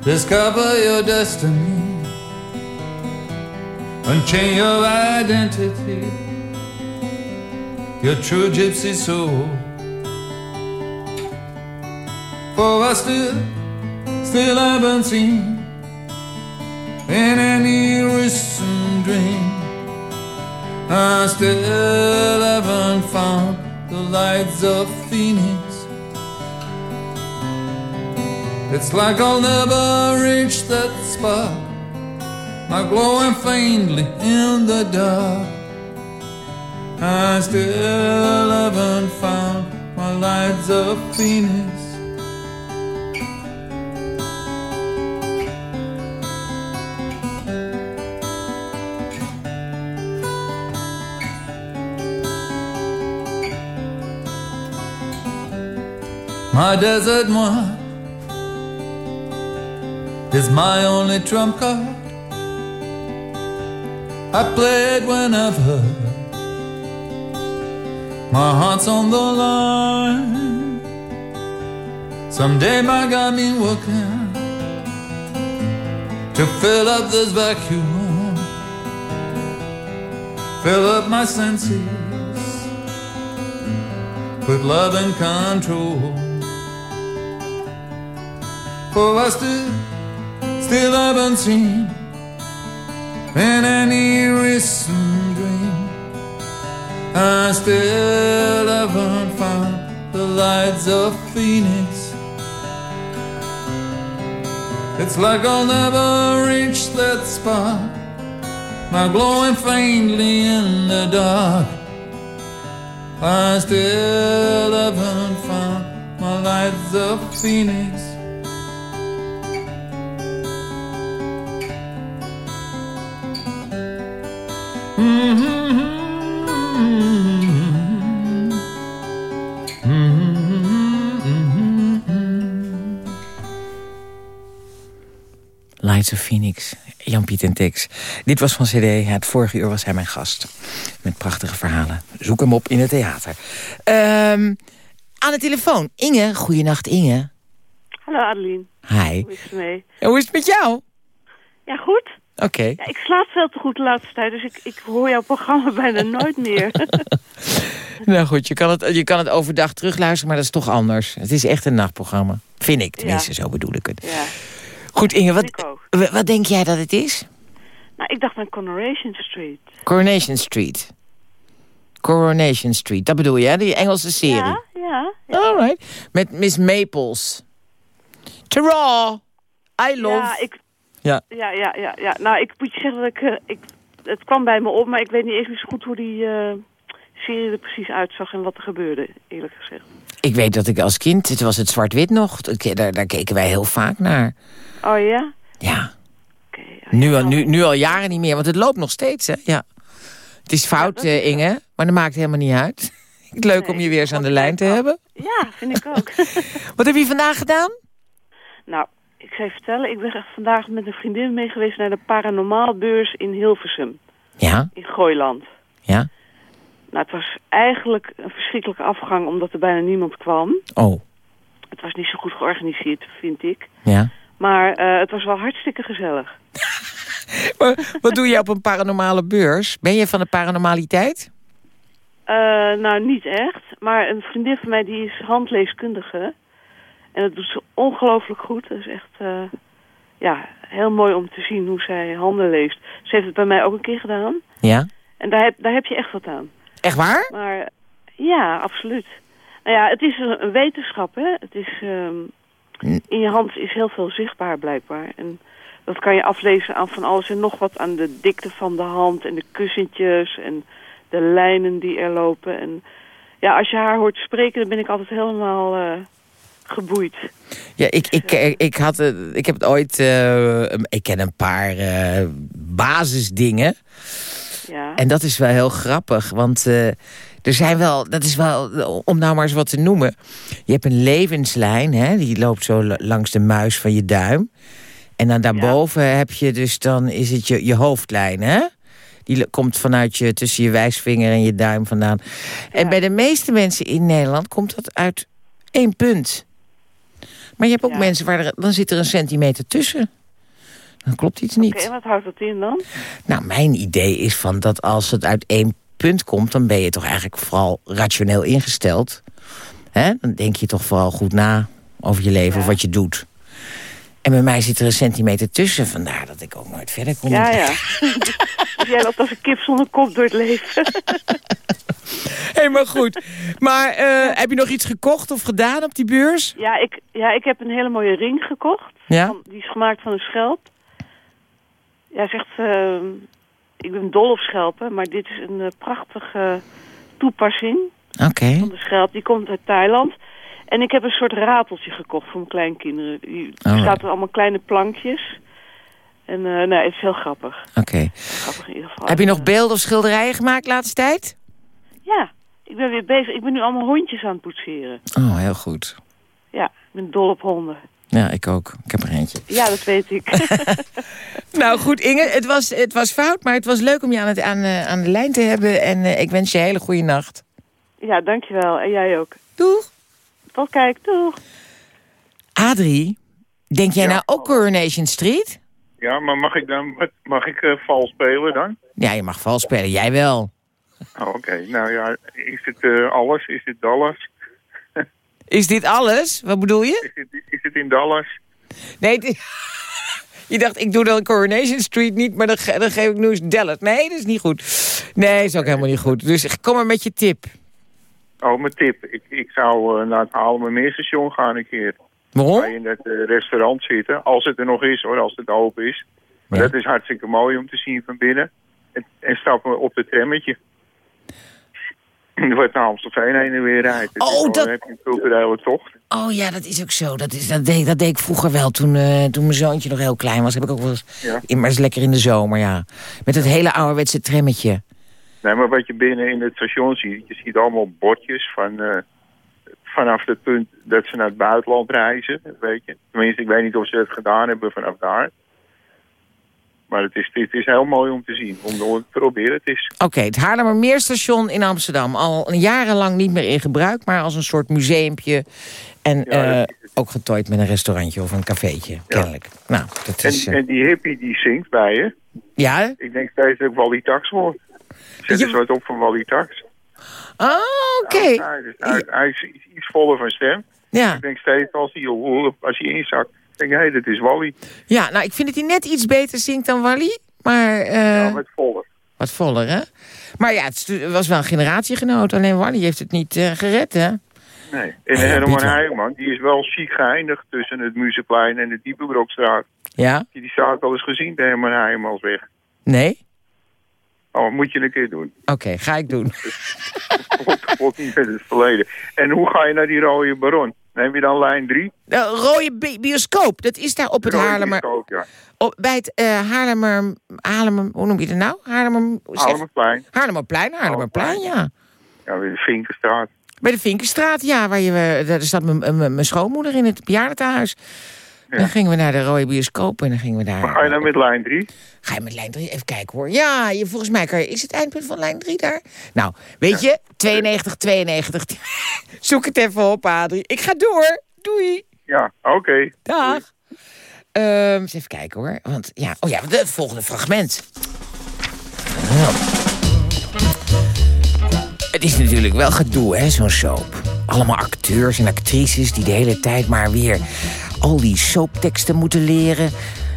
discover your destiny, unchain your identity, your true gypsy soul. For I still, still haven't seen in any recent dream. I still haven't found the lights of Phoenix. It's like I'll never reach that spot, not glowing faintly in the dark. I still haven't found my lights of Phoenix. My desert one is my only trump card. I play it whenever my heart's on the line. Someday my God me working to fill up this vacuum, fill up my senses with love and control. For I still, still haven't seen in any recent dream. I still haven't found the lights of Phoenix. It's like I'll never reach that spot, not glowing faintly in the dark. I still haven't found my lights of Phoenix. Lights of Phoenix, Jan-Piet en Tix. Dit was van CD, het vorige uur was hij mijn gast. Met prachtige verhalen. Zoek hem op in het theater. Um, aan de telefoon, Inge. Goeienacht, Inge. Hallo Adeline. Hi. Hoe is het mee? En hoe is het met jou? Ja, goed. Oké. Okay. Ja, ik slaap veel te goed de laatste tijd, dus ik, ik hoor jouw programma bijna nooit meer. nou goed, je kan, het, je kan het overdag terugluisteren, maar dat is toch anders. Het is echt een nachtprogramma. Vind ik, tenminste, ja. zo bedoel ik het. Ja. Goed, Inge, wat, wat denk jij dat het is? Nou, ik dacht aan Coronation Street. Coronation Street. Coronation Street, dat bedoel je, hè? Die Engelse serie. Ja, ja. ja. All right. Met Miss Maples. Tara, I love... Ja, ik... Ja. Ja, ja, ja, ja. Nou, ik moet je zeggen dat ik, uh, ik... Het kwam bij me op, maar ik weet niet eens zo goed hoe die... Uh, serie er precies uitzag en wat er gebeurde, eerlijk gezegd. Ik weet dat ik als kind, het was het zwart-wit nog, daar, daar keken wij heel vaak naar. Oh ja? Ja. nu, al, nu, nu al jaren niet meer, want het loopt nog steeds, hè? Ja. Het is fout, eh, Inge, maar dat maakt helemaal niet uit. Leuk om je weer eens aan de lijn te hebben. Ja, vind ik ook. Wat heb je vandaag gedaan? Nou, ik zou je vertellen, ik ben vandaag met een vriendin mee geweest naar de paranormaalbeurs in Hilversum. Ja? In Gooiland. Ja? Nou, het was eigenlijk een verschrikkelijke afgang omdat er bijna niemand kwam. Oh. Het was niet zo goed georganiseerd, vind ik. Ja. Maar uh, het was wel hartstikke gezellig. maar, wat doe je op een paranormale beurs? Ben je van de paranormaliteit? Uh, nou, niet echt. Maar een vriendin van mij die is handleeskundige. En dat doet ze ongelooflijk goed. Dat is echt uh, ja, heel mooi om te zien hoe zij handen leest. Ze heeft het bij mij ook een keer gedaan. Ja. En daar heb, daar heb je echt wat aan. Echt waar? Maar ja, absoluut. Nou ja, het is een, een wetenschap, hè. Het is, um, in je hand is heel veel zichtbaar blijkbaar. En dat kan je aflezen aan van alles en nog wat. Aan de dikte van de hand en de kussentjes en de lijnen die er lopen. En ja, als je haar hoort spreken, dan ben ik altijd helemaal uh, geboeid. Ja, ik, ik, ik, ik, had, ik heb het ooit... Uh, ik ken een paar uh, basisdingen. Ja. En dat is wel heel grappig, want uh, er zijn wel, dat is wel, om nou maar eens wat te noemen. Je hebt een levenslijn, hè, die loopt zo langs de muis van je duim. En dan daarboven ja. heb je dus, dan is het je, je hoofdlijn, hè? Die komt vanuit je, tussen je wijsvinger en je duim vandaan. Ja. En bij de meeste mensen in Nederland komt dat uit één punt. Maar je hebt ook mensen waar er, dan zit er een centimeter tussen. Dan klopt iets niet. Oké, okay, en wat houdt dat in dan? Nou, mijn idee is van dat als het uit één punt komt... dan ben je toch eigenlijk vooral rationeel ingesteld. Hè? Dan denk je toch vooral goed na over je leven ja. of wat je doet. En bij mij zit er een centimeter tussen. Vandaar dat ik ook nooit verder kom. Ja, ja. Jij loopt als een kip zonder kop door het leven. Helemaal goed. Maar uh, heb je nog iets gekocht of gedaan op die beurs? Ja, ik, ja, ik heb een hele mooie ring gekocht. Ja? Van, die is gemaakt van een schelp. Ja, zegt, uh, ik ben dol op schelpen, maar dit is een uh, prachtige toepassing. Okay. van de schelp. Die komt uit Thailand. En ik heb een soort rateltje gekocht voor mijn kleinkinderen. Die Oh, staat er allemaal kleine plankjes. En uh, nou, het is heel grappig. Oké. Okay. Grappig in ieder geval. Heb je nog beelden of schilderijen gemaakt laatste tijd? Ja, ik ben weer bezig. Ik ben nu allemaal hondjes aan het poetseren. Oh, heel goed. Ja, ik ben dol op honden. Ja, ik ook. Ik heb er eentje. Ja, dat weet ik. nou goed, Inge, het was, het was fout, maar het was leuk om je aan, het, aan, uh, aan de lijn te hebben. En uh, ik wens je een hele goede nacht. Ja, dankjewel. En jij ook. Doeg. Tot kijk, doeg. Adrie, denk jij ja. nou ook Coronation Street? Ja, maar mag ik dan mag ik uh, vals spelen dan? Ja, je mag vals spelen. Jij wel. Oh, Oké, okay. nou ja, is het uh, alles? Is het Dallas? is dit alles? Wat bedoel je? Is het, is het in Dallas? Nee, je dacht, ik doe dan Coronation Street niet, maar dan, dan geef ik nu eens Dallas. Nee, dat is niet goed. Nee, dat is ook helemaal niet goed. Dus kom maar met je tip. Oh, mijn tip. Ik, ik zou uh, naar het Haarlemmermeerstation gaan een keer. Waarom? Waar je in het uh, restaurant zitten. Als het er nog is hoor, als het open is. Ja. dat is hartstikke mooi om te zien van binnen. En, en stappen op het trammetje. Wat naar Amstelveen heen en weer rijdt. Dus oh, dan dat... heb je een culturele tocht. Oh ja, dat is ook zo. Dat, is, dat, deed, dat deed ik vroeger wel toen, uh, toen mijn zoontje nog heel klein was. Heb ik ook wel eens, ja. in, maar eens lekker in de zomer, ja. Met het hele ouderwetse trammetje. Nee, maar wat je binnen in het station ziet, je ziet allemaal bordjes van... Uh, vanaf het punt dat ze naar het buitenland reizen, weet je. Tenminste, ik weet niet of ze het gedaan hebben vanaf daar. Maar het is, het is heel mooi om te zien, om te proberen het is. Oké, okay, het Haarlemmermeerstation in Amsterdam. Al jarenlang niet meer in gebruik, maar als een soort museumpje. En ja, uh, ook getooid met een restaurantje of een cafeetje, ja. kennelijk. Nou, dat is, en, uh... en die hippie die zingt bij je. Ja? Ik denk steeds dat ik Wally Tax hoor. Zet je... eens wat op van Wally Tax. Oh, oké. Okay. Nou, hij, hij, hij, is iets voller van stem. Ja. Ik denk steeds als hij, als hij inzakt, denk ik, hé, hey, is Wally. Ja, nou, ik vind dat hij net iets beter zingt dan Wally. Maar, uh, ja, wat voller. Wat voller, hè? Maar ja, het was wel een generatiegenoot. Alleen Wally heeft het niet uh, gered, hè? Nee. En hey, Herman Heijman, die is wel chic geëindigd tussen het Museplein en de Diepenbrokstraat. Ja? Die, die staat al eens gezien, de Herman Heijmansweg. Nee? Oh, moet je een keer doen. Oké, ga ik doen. Wordt niet met het verleden. En hoe ga je naar die rode baron? Neem je dan lijn 3? De rode bi- bioscoop, dat is daar op het Rode Haarlemmer... bioscoop, ja. Op, bij het eh Haarlemmer, Haarlemmer... Hoe noem je het nou? Haarlemmer... Haarlemmerplein. Haarlemmerplein, Haarlemmerplein, ja. Ja, weer de Vinkenstraat. Bij de Vinkenstraat, ja. Waar je, eh, daar zat mijn- mijn mijn schoonmoeder in het bejaardentehuis. Dan gingen we naar de rode bioscoop en dan gingen we daar... Maar ga je dan met lijn 3? Ga je met lijn 3? Even kijken hoor. Ja, je, volgens mij kan je... Is het eindpunt van lijn 3 daar? Nou, weet je? 92, 92. Zoek het even op, Adrie. Ik ga door. Doei. Ja, oké. Dag. Ehm, eens even kijken hoor. Want ja, oh ja, het volgende fragment. Nou. Het is natuurlijk wel gedoe, hè, zo'n soap. Allemaal acteurs en actrices die de hele tijd maar weer al die soapteksten moeten leren.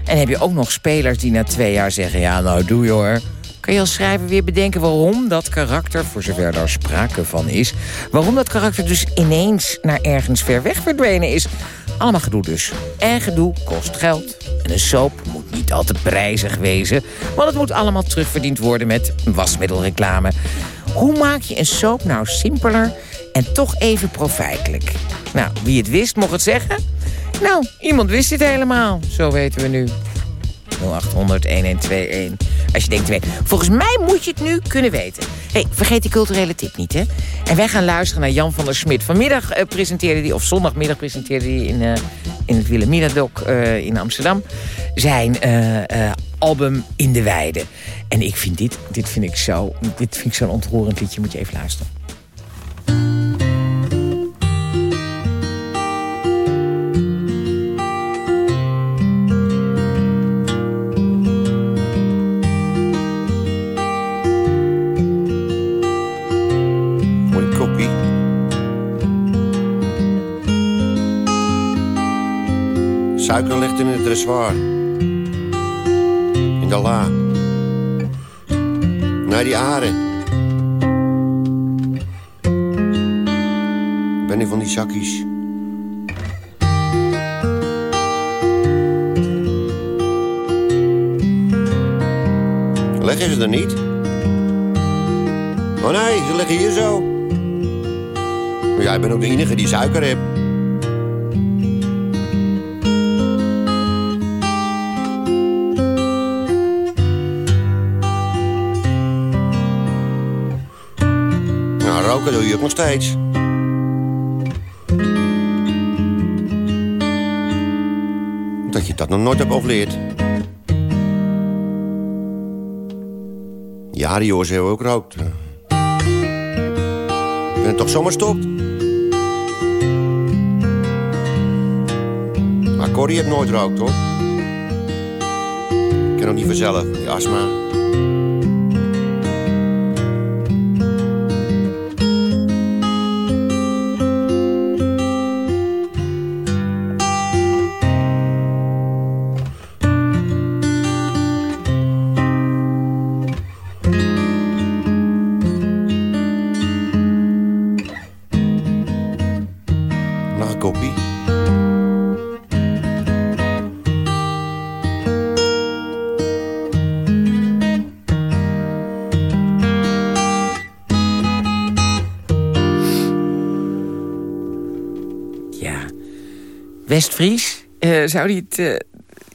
En heb je ook nog spelers die na twee jaar zeggen... ja, nou, doe je hoor. Kan je als schrijver weer bedenken waarom dat karakter... voor zover daar sprake van is... waarom dat karakter dus ineens naar ergens ver weg verdwenen is. Allemaal gedoe dus. En gedoe kost geld. En een soap moet niet al te prijzig wezen... want het moet allemaal terugverdiend worden met wasmiddelreclame. Hoe maak je een soap nou simpeler en toch even profijtelijk? Nou, wie het wist, mocht het zeggen. Nou, iemand wist dit helemaal. Zo weten we nu. 0800-1121. Als je denkt weten. Volgens mij moet je het nu kunnen weten. hey, vergeet die culturele tip niet, hè? En wij gaan luisteren naar Jan van der Smit. Vanmiddag eh, presenteerde hij, of zondagmiddag presenteerde hij in, eh, in het Wilhelmina-dok eh, in Amsterdam... zijn album In de Weide. En ik vind dit, dit vind ik zo, dit vind ik zo'n ontroerend liedje. Moet je even luisteren. Suiker ligt in het dressoir. In de la. Naar die aren. Ben ik van die zakjes. Leggen ze er niet? Oh nee, ze liggen hier zo. Maar jij bent ook de enige die suiker heeft. Roken doe je ook nog steeds. Dat je dat nog nooit hebt overleerd. Ja, die jongens hebben ook rookt. En het toch zomaar stopt. Maar Corrie heeft nooit rookt, hoor. Ik ken ook niet vanzelf, die astma. Zou die het... eh,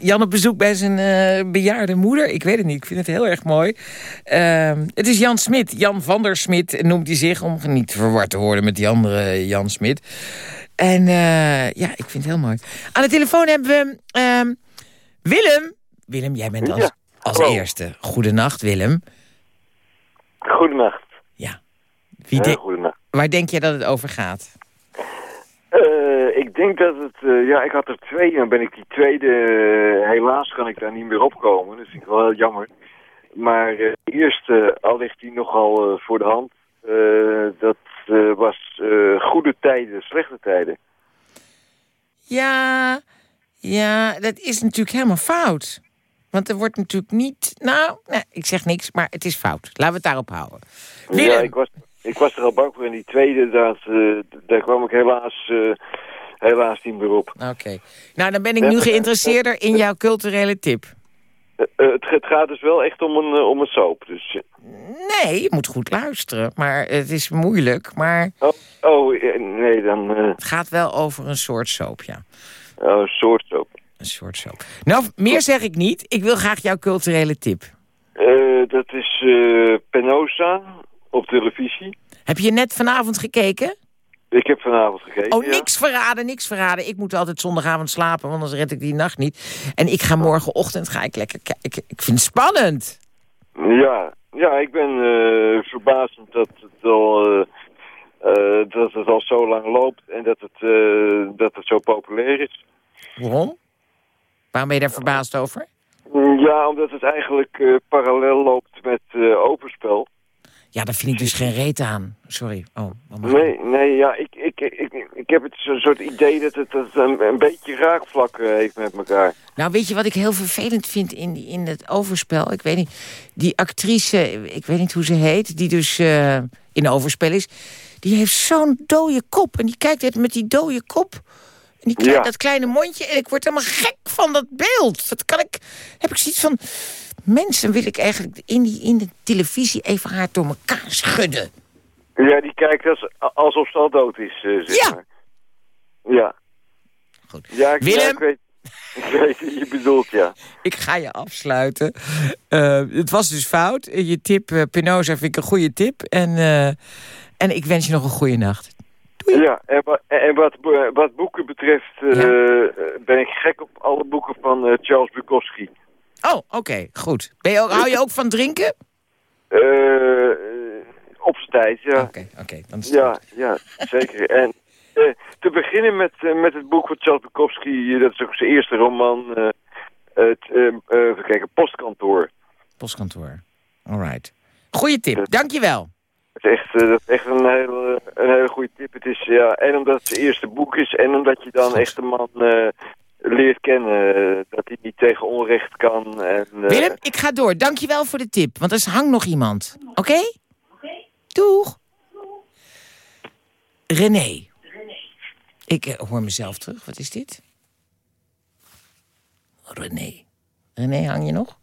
Jan op bezoek bij zijn eh, bejaarde moeder? Ik weet het niet, ik vind het heel erg mooi. Ehm, het is Jan Smit. Jan van der Smit noemt hij zich... om niet verward te worden met die andere Jan Smit. En eh, ja, ik vind het heel mooi. Aan de telefoon hebben we ehm, Willem. Willem, jij bent als, Ja, eerste. Goedenacht, Willem. Goedenacht. Wie de- goedenacht. waar denk je dat het over gaat? Eh, ik denk dat het... eh, ja, ik had er twee en ben ik die tweede... eh, helaas kan ik daar niet meer opkomen. Dat vind ik wel heel jammer. Maar eh, de eerste, al ligt die nogal eh, voor de hand... eh, dat eh, was eh, goede tijden, slechte tijden. Ja, ja, dat is natuurlijk helemaal fout. Want er wordt natuurlijk niet... Nou, nee, ik zeg niks, maar het is fout. Laten we het daarop houden. Ja, ik was, ik was er al bang voor. En die tweede, dat, eh, daar kwam ik helaas, eh, helaas niet meer op. Oké. Nou, dan ben ik nu geïnteresseerder in jouw culturele tip. Eh, eh, het, het gaat dus wel echt om een, eh, om een soap. Dus, eh. Nee, je moet goed luisteren. Maar het is moeilijk. Maar oh, oh, eh, nee, dan... eh, het gaat wel over een soort soap, ja. oh, een soort soap. Een soort soap. Nou, meer zeg ik niet. Ik wil graag jouw culturele tip. Eh, dat is eh, Penosa op televisie. Heb je net vanavond gekeken? Ik heb vanavond gekeken. Oh, ja. niks verraden, niks verraden. Ik moet altijd zondagavond slapen, want anders red ik die nacht niet. En ik ga morgenochtend ga ik lekker kijken. Ik vind het spannend. Ja, ja ik ben eh verbazend dat het, al, eh, eh, dat het al zo lang loopt en dat het, dat het zo populair is. Waarom? Waarom ben je daar verbaasd over? Ja, omdat het eigenlijk parallel loopt met openspel. Ja, daar vind ik dus geen reet aan. Sorry. Oh, Nee, nee, ja, ik, ik, ik, ik heb het zo'n soort idee dat het, dat het een, een beetje raakvlak eh, heeft met elkaar. Nou, weet je wat ik heel vervelend vind in, in het overspel? Ik weet niet, die actrice, ik weet niet hoe ze heet... die dus eh, in overspel is... die heeft zo'n dode kop. En die kijkt het met die dode kop... En die klein- Ja. dat kleine mondje. En ik word helemaal gek van dat beeld. Dat kan ik... Heb ik zoiets van... Mensen wil ik eigenlijk in, die, in de televisie even haar door elkaar schudden. Ja, die kijkt als, alsof ze al dood is, eh, zeg Ja. maar. Ja. Goed. Ja, ik, Willem? ja, ik weet, je bedoelt, ja. Ik ga je afsluiten. Eh, het was dus fout. Je tip, eh, Penosa, vind ik een goede tip. En, en ik wens je nog een goede nacht. Ja, en, wa- en wat, wat boeken betreft ben ik gek op alle boeken van Charles Bukowski. Oh, oké, goed. Ben je ook, hou je ook van drinken? Eh, eh, op zijn tijd, ja. Oké, oké. dan is het Ja, ja, zeker. En eh, te beginnen met, met het boek van Charles Bukowski, dat is ook zijn eerste roman, het, even kijken, Postkantoor. Postkantoor. All right. Goeie tip, dankjewel. Het is echt, dat is echt een hele, een hele goede tip. Het is, ja, en omdat het zijn eerste boek is en omdat je dan echt een man leert kennen. eh, dat hij niet tegen onrecht kan. En, eh, Willem, ik ga door. Dankjewel voor de tip, want er hangt nog iemand. Oké? Doeg. René. Ik eh, hoor mezelf terug. Wat is dit? René. René, hang je nog?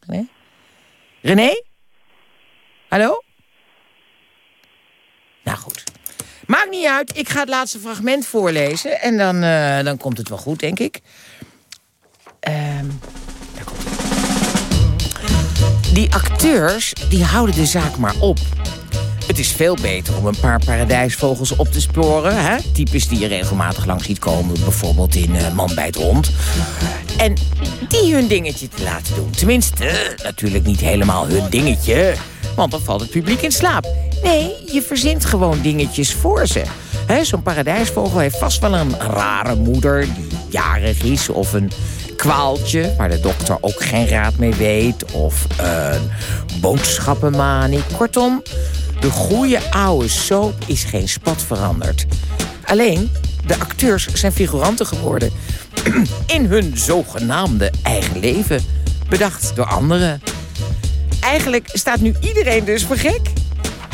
René? René? Hallo? Nou goed. Maakt niet uit. Ik ga het laatste fragment voorlezen. En dan, eh, dan komt het wel goed, denk ik. Ehm daar komt Die acteurs, die houden de zaak maar op. Het is veel beter om een paar paradijsvogels op te sporen. Hè? Types die je regelmatig langs ziet komen. Bijvoorbeeld in eh, Man bij het Hond. En die hun dingetje te laten doen. Tenminste, natuurlijk niet helemaal hun dingetje. Want dan valt het publiek in slaap. Nee, je verzint gewoon dingetjes voor ze. Zo'n paradijsvogel heeft vast wel een rare moeder die jarig is. Of een kwaaltje waar de dokter ook geen raad mee weet. Of een boodschappenmanie. Kortom, de goede oude soap is geen spat veranderd. Alleen, de acteurs zijn figuranten geworden. In hun zogenaamde eigen leven. Bedacht door anderen. Eigenlijk staat nu iedereen dus voor gek.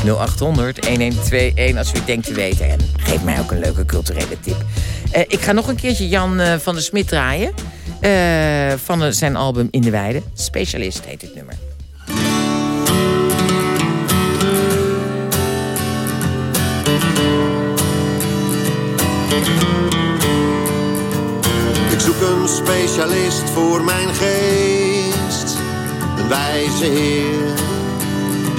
0800 1121 als u denkt te weten. En geef mij ook een leuke culturele tip. Eh, ik ga nog een keertje Jan eh, van der Smit draaien. eh, van zijn album In de Weide. Specialist heet het nummer. Ik zoek een specialist voor mijn geest. Een wijze heer.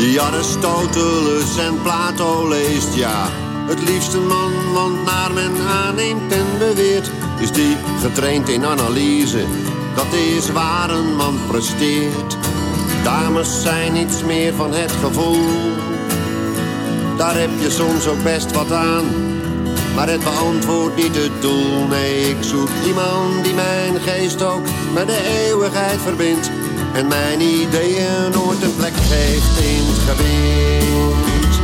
Die Aristoteles en Plato leest, ja. Het liefst een man, want naar men aanneemt en beweert... is die getraind in analyse. Dat is waar een man presteert. Dames zijn iets meer van het gevoel. Daar heb je soms ook best wat aan. Maar het beantwoordt niet het doel. Nee, ik zoek iemand die mijn geest ook met de eeuwigheid verbindt. En mijn ideeën nooit een plek geeft in het gewind.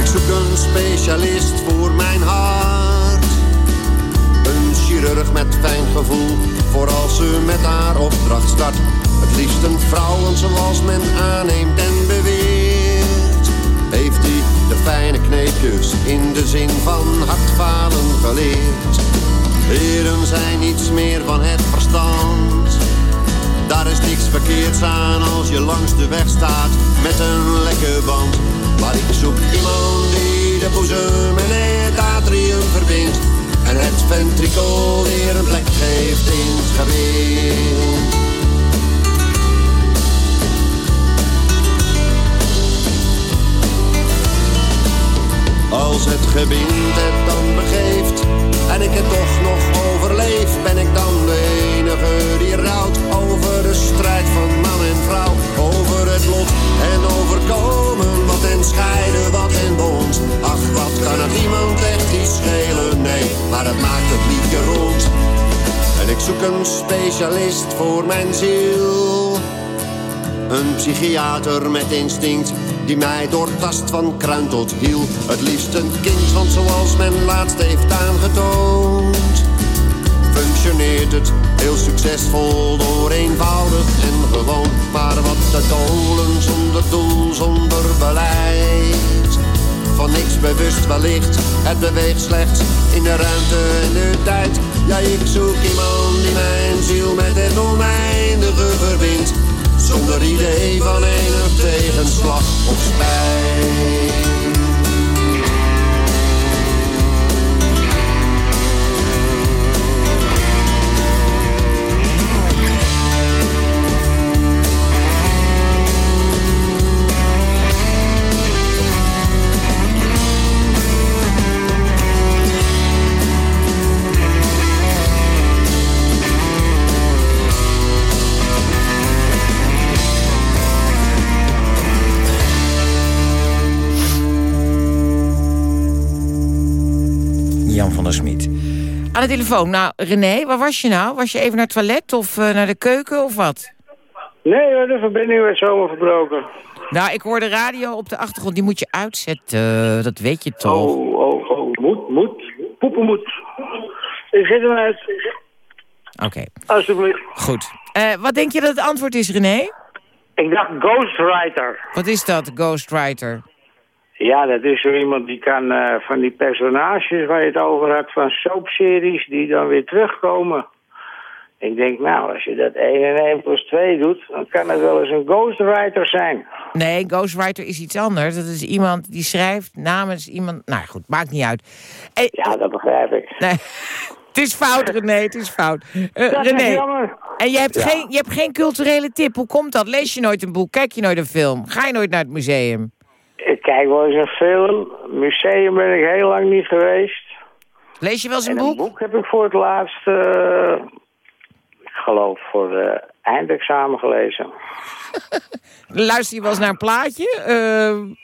Ik zoek een specialist voor mijn hart. Een chirurg met fijn gevoel voor als ze met haar opdracht start. Het liefst een vrouw, want zoals men aanneemt en meer van het verstand. Daar is niks verkeerds aan als je langs de weg staat met een lekke band. Maar ik zoek iemand die de boezem en het atrium verbindt. En het ventrikel weer een plek geeft in het gewicht. Als het gebind het dan begeeft en ik het toch nog overleef, ben ik dan de enige die rouwt over de strijd van man en vrouw, over het lot en overkomen wat en scheiden wat en bond. Ach, wat kan het iemand echt iets schelen? Nee, maar het maakt het liedje rond. En ik zoek een specialist voor mijn ziel. Een psychiater met instinct die mij doortast van kruin tot hiel. Het liefst een kind, want zoals men laatst heeft aangetoond. Functioneert het heel succesvol door eenvoudig en gewoon. Maar wat te dolen zonder doel, zonder beleid. Van niks bewust wellicht, het beweegt slechts in de ruimte en de tijd. Ja, ik zoek iemand die mijn ziel met het oneindige verbindt zonder idee van enig tegenslag of spijt. De telefoon. Nou, René, waar was je nou? Was je even naar het toilet of eh, naar de keuken of wat? Nee hoor, de verbinding werd zomaar verbroken. Nou, ik hoor de radio op de achtergrond. Die moet je uitzetten. Dat weet je toch? Oh, oh, oh. Moet, moet. Poepen moet. Ik zet hem uit. Oké. Alsjeblieft. Goed. Eh, wat denk je dat het antwoord is, René? Ik dacht Ghostwriter. Wat is dat, Ghostwriter? Ja, dat is zo iemand die kan eh, van die personages waar je het over had... van soapseries die dan weer terugkomen. Ik denk, nou, als je dat 1 en 1 plus 2 doet... dan kan het wel eens een ghostwriter zijn. Nee, ghostwriter is iets anders. Dat is iemand die schrijft namens iemand... Nou goed, maakt niet uit. Ja, dat begrijp ik. Nee, het is fout, René, het is fout. Eh, Dat René, is jammer. en je hebt, Ja. geen, je hebt geen culturele tip. Hoe komt dat? Lees je nooit een boek? Kijk je nooit een film? Ga je nooit naar het museum? Ik kijk wel eens een film. Museum ben ik heel lang niet geweest. Lees je wel eens een En boek? een boek heb ik voor het laatst... eh, ik geloof voor de eindexamen gelezen. Luister je wel eens naar een plaatje? Eh,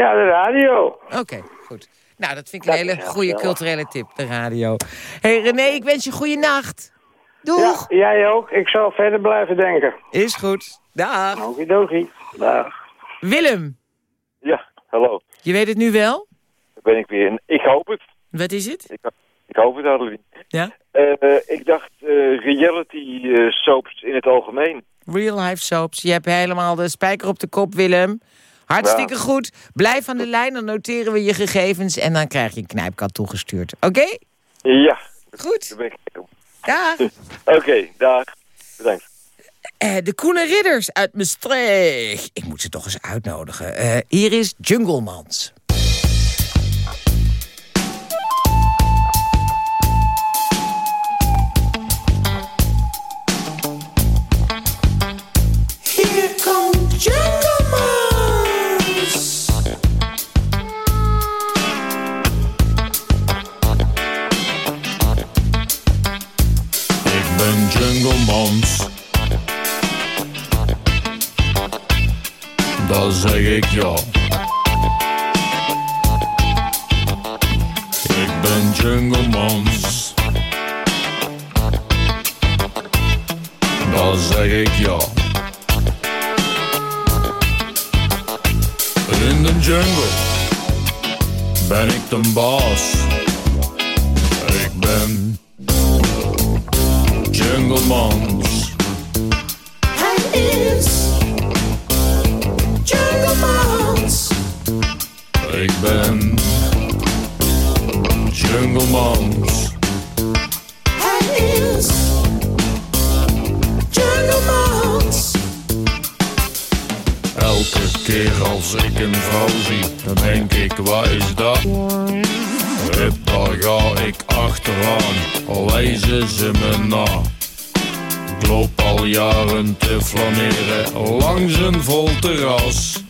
Ja, de radio. Oké, goed. Nou, dat vind ik een hele goede culturele tip, de radio. hey, René, ik wens je goede nacht. Doeg! Ja, jij ook. Ik zal verder blijven denken. Is goed. Dag. Okidoki. Dag. Willem, Ja, hallo. je weet het nu wel? Daar ben ik weer. Ik hoop het. Wat is het? Ik, ik hoop het, Adeline. Ja? Eh, ik dacht eh, reality eh, soaps in het algemeen. Real life soaps. Je hebt helemaal de spijker op de kop, Willem. Hartstikke Ja. goed. Blijf aan de lijn, dan noteren we je gegevens... en dan krijg je een knijpkat toegestuurd. Oké? Ja. Goed. Daar ben ik. Dag. Oké, dag. Bedankt. Eh, de Koene Ridders uit Maastricht. Ik moet ze toch eens uitnodigen. Eh, hier is Junglemans. Here come Junglemans. Ik ben Junglemans. Dat zeg ik. Ik ben Junglemans. Dat zeg ik ja. In de jungle ben ik de baas. Ik ben Junglemans. Hij is Ik ben Jungle Mans. Hij is Jungle Mans. Elke keer als ik een vrouw zie, dan denk ik, wat is dat? Hup, daar ga ik achteraan, al wijzen ze me na. Ik loop al jaren te flaneren langs een vol terras.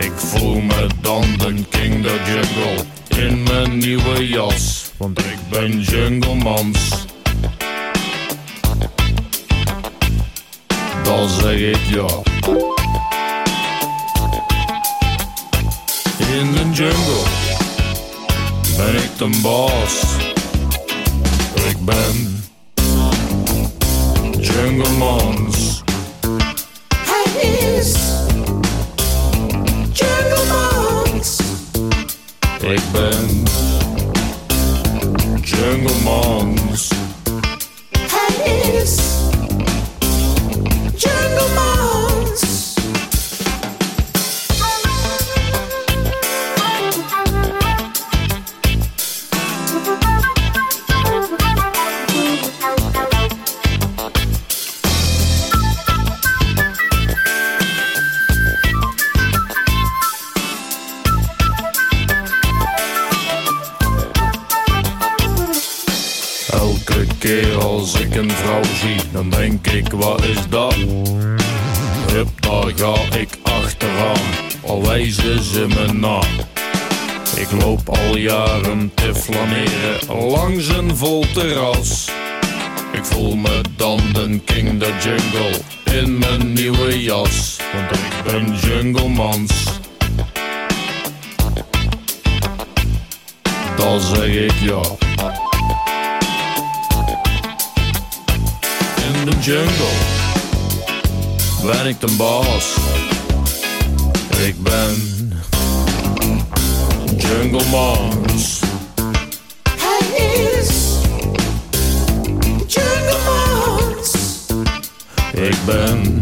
Ik voel me dan de king the jungle in mijn nieuwe jas. Want ik ben junglemans. Dan zeg ik ja. In de jungle ben ik de baas. Ik ben Junglemans. Hij is Ik ben Junglemans. Langs een vol terras. Ik voel me dan de king the jungle in mijn nieuwe jas. Want ik ben junglemans. Dan zeg ik ja. In de jungle ben ik de baas. Ik ben Jungle Mons. Ben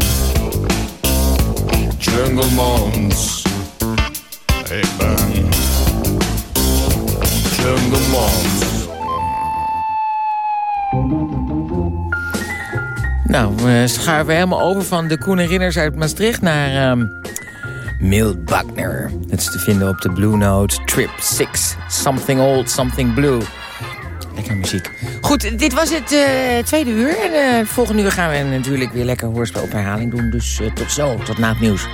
Jungle Mons. Ik ben Jungle Mons. Nou, we schuiven helemaal over van de Koen Rinners uit Maastricht naar um, Milt Buckner. Dat is te vinden op de Blue Note Trip 6. Something Old, Something Blue. Goed, dit was het uh, tweede uur. En uh, volgende uur gaan we natuurlijk weer lekker hoorspel op herhaling doen. Dus uh, tot zo, tot na het nieuws.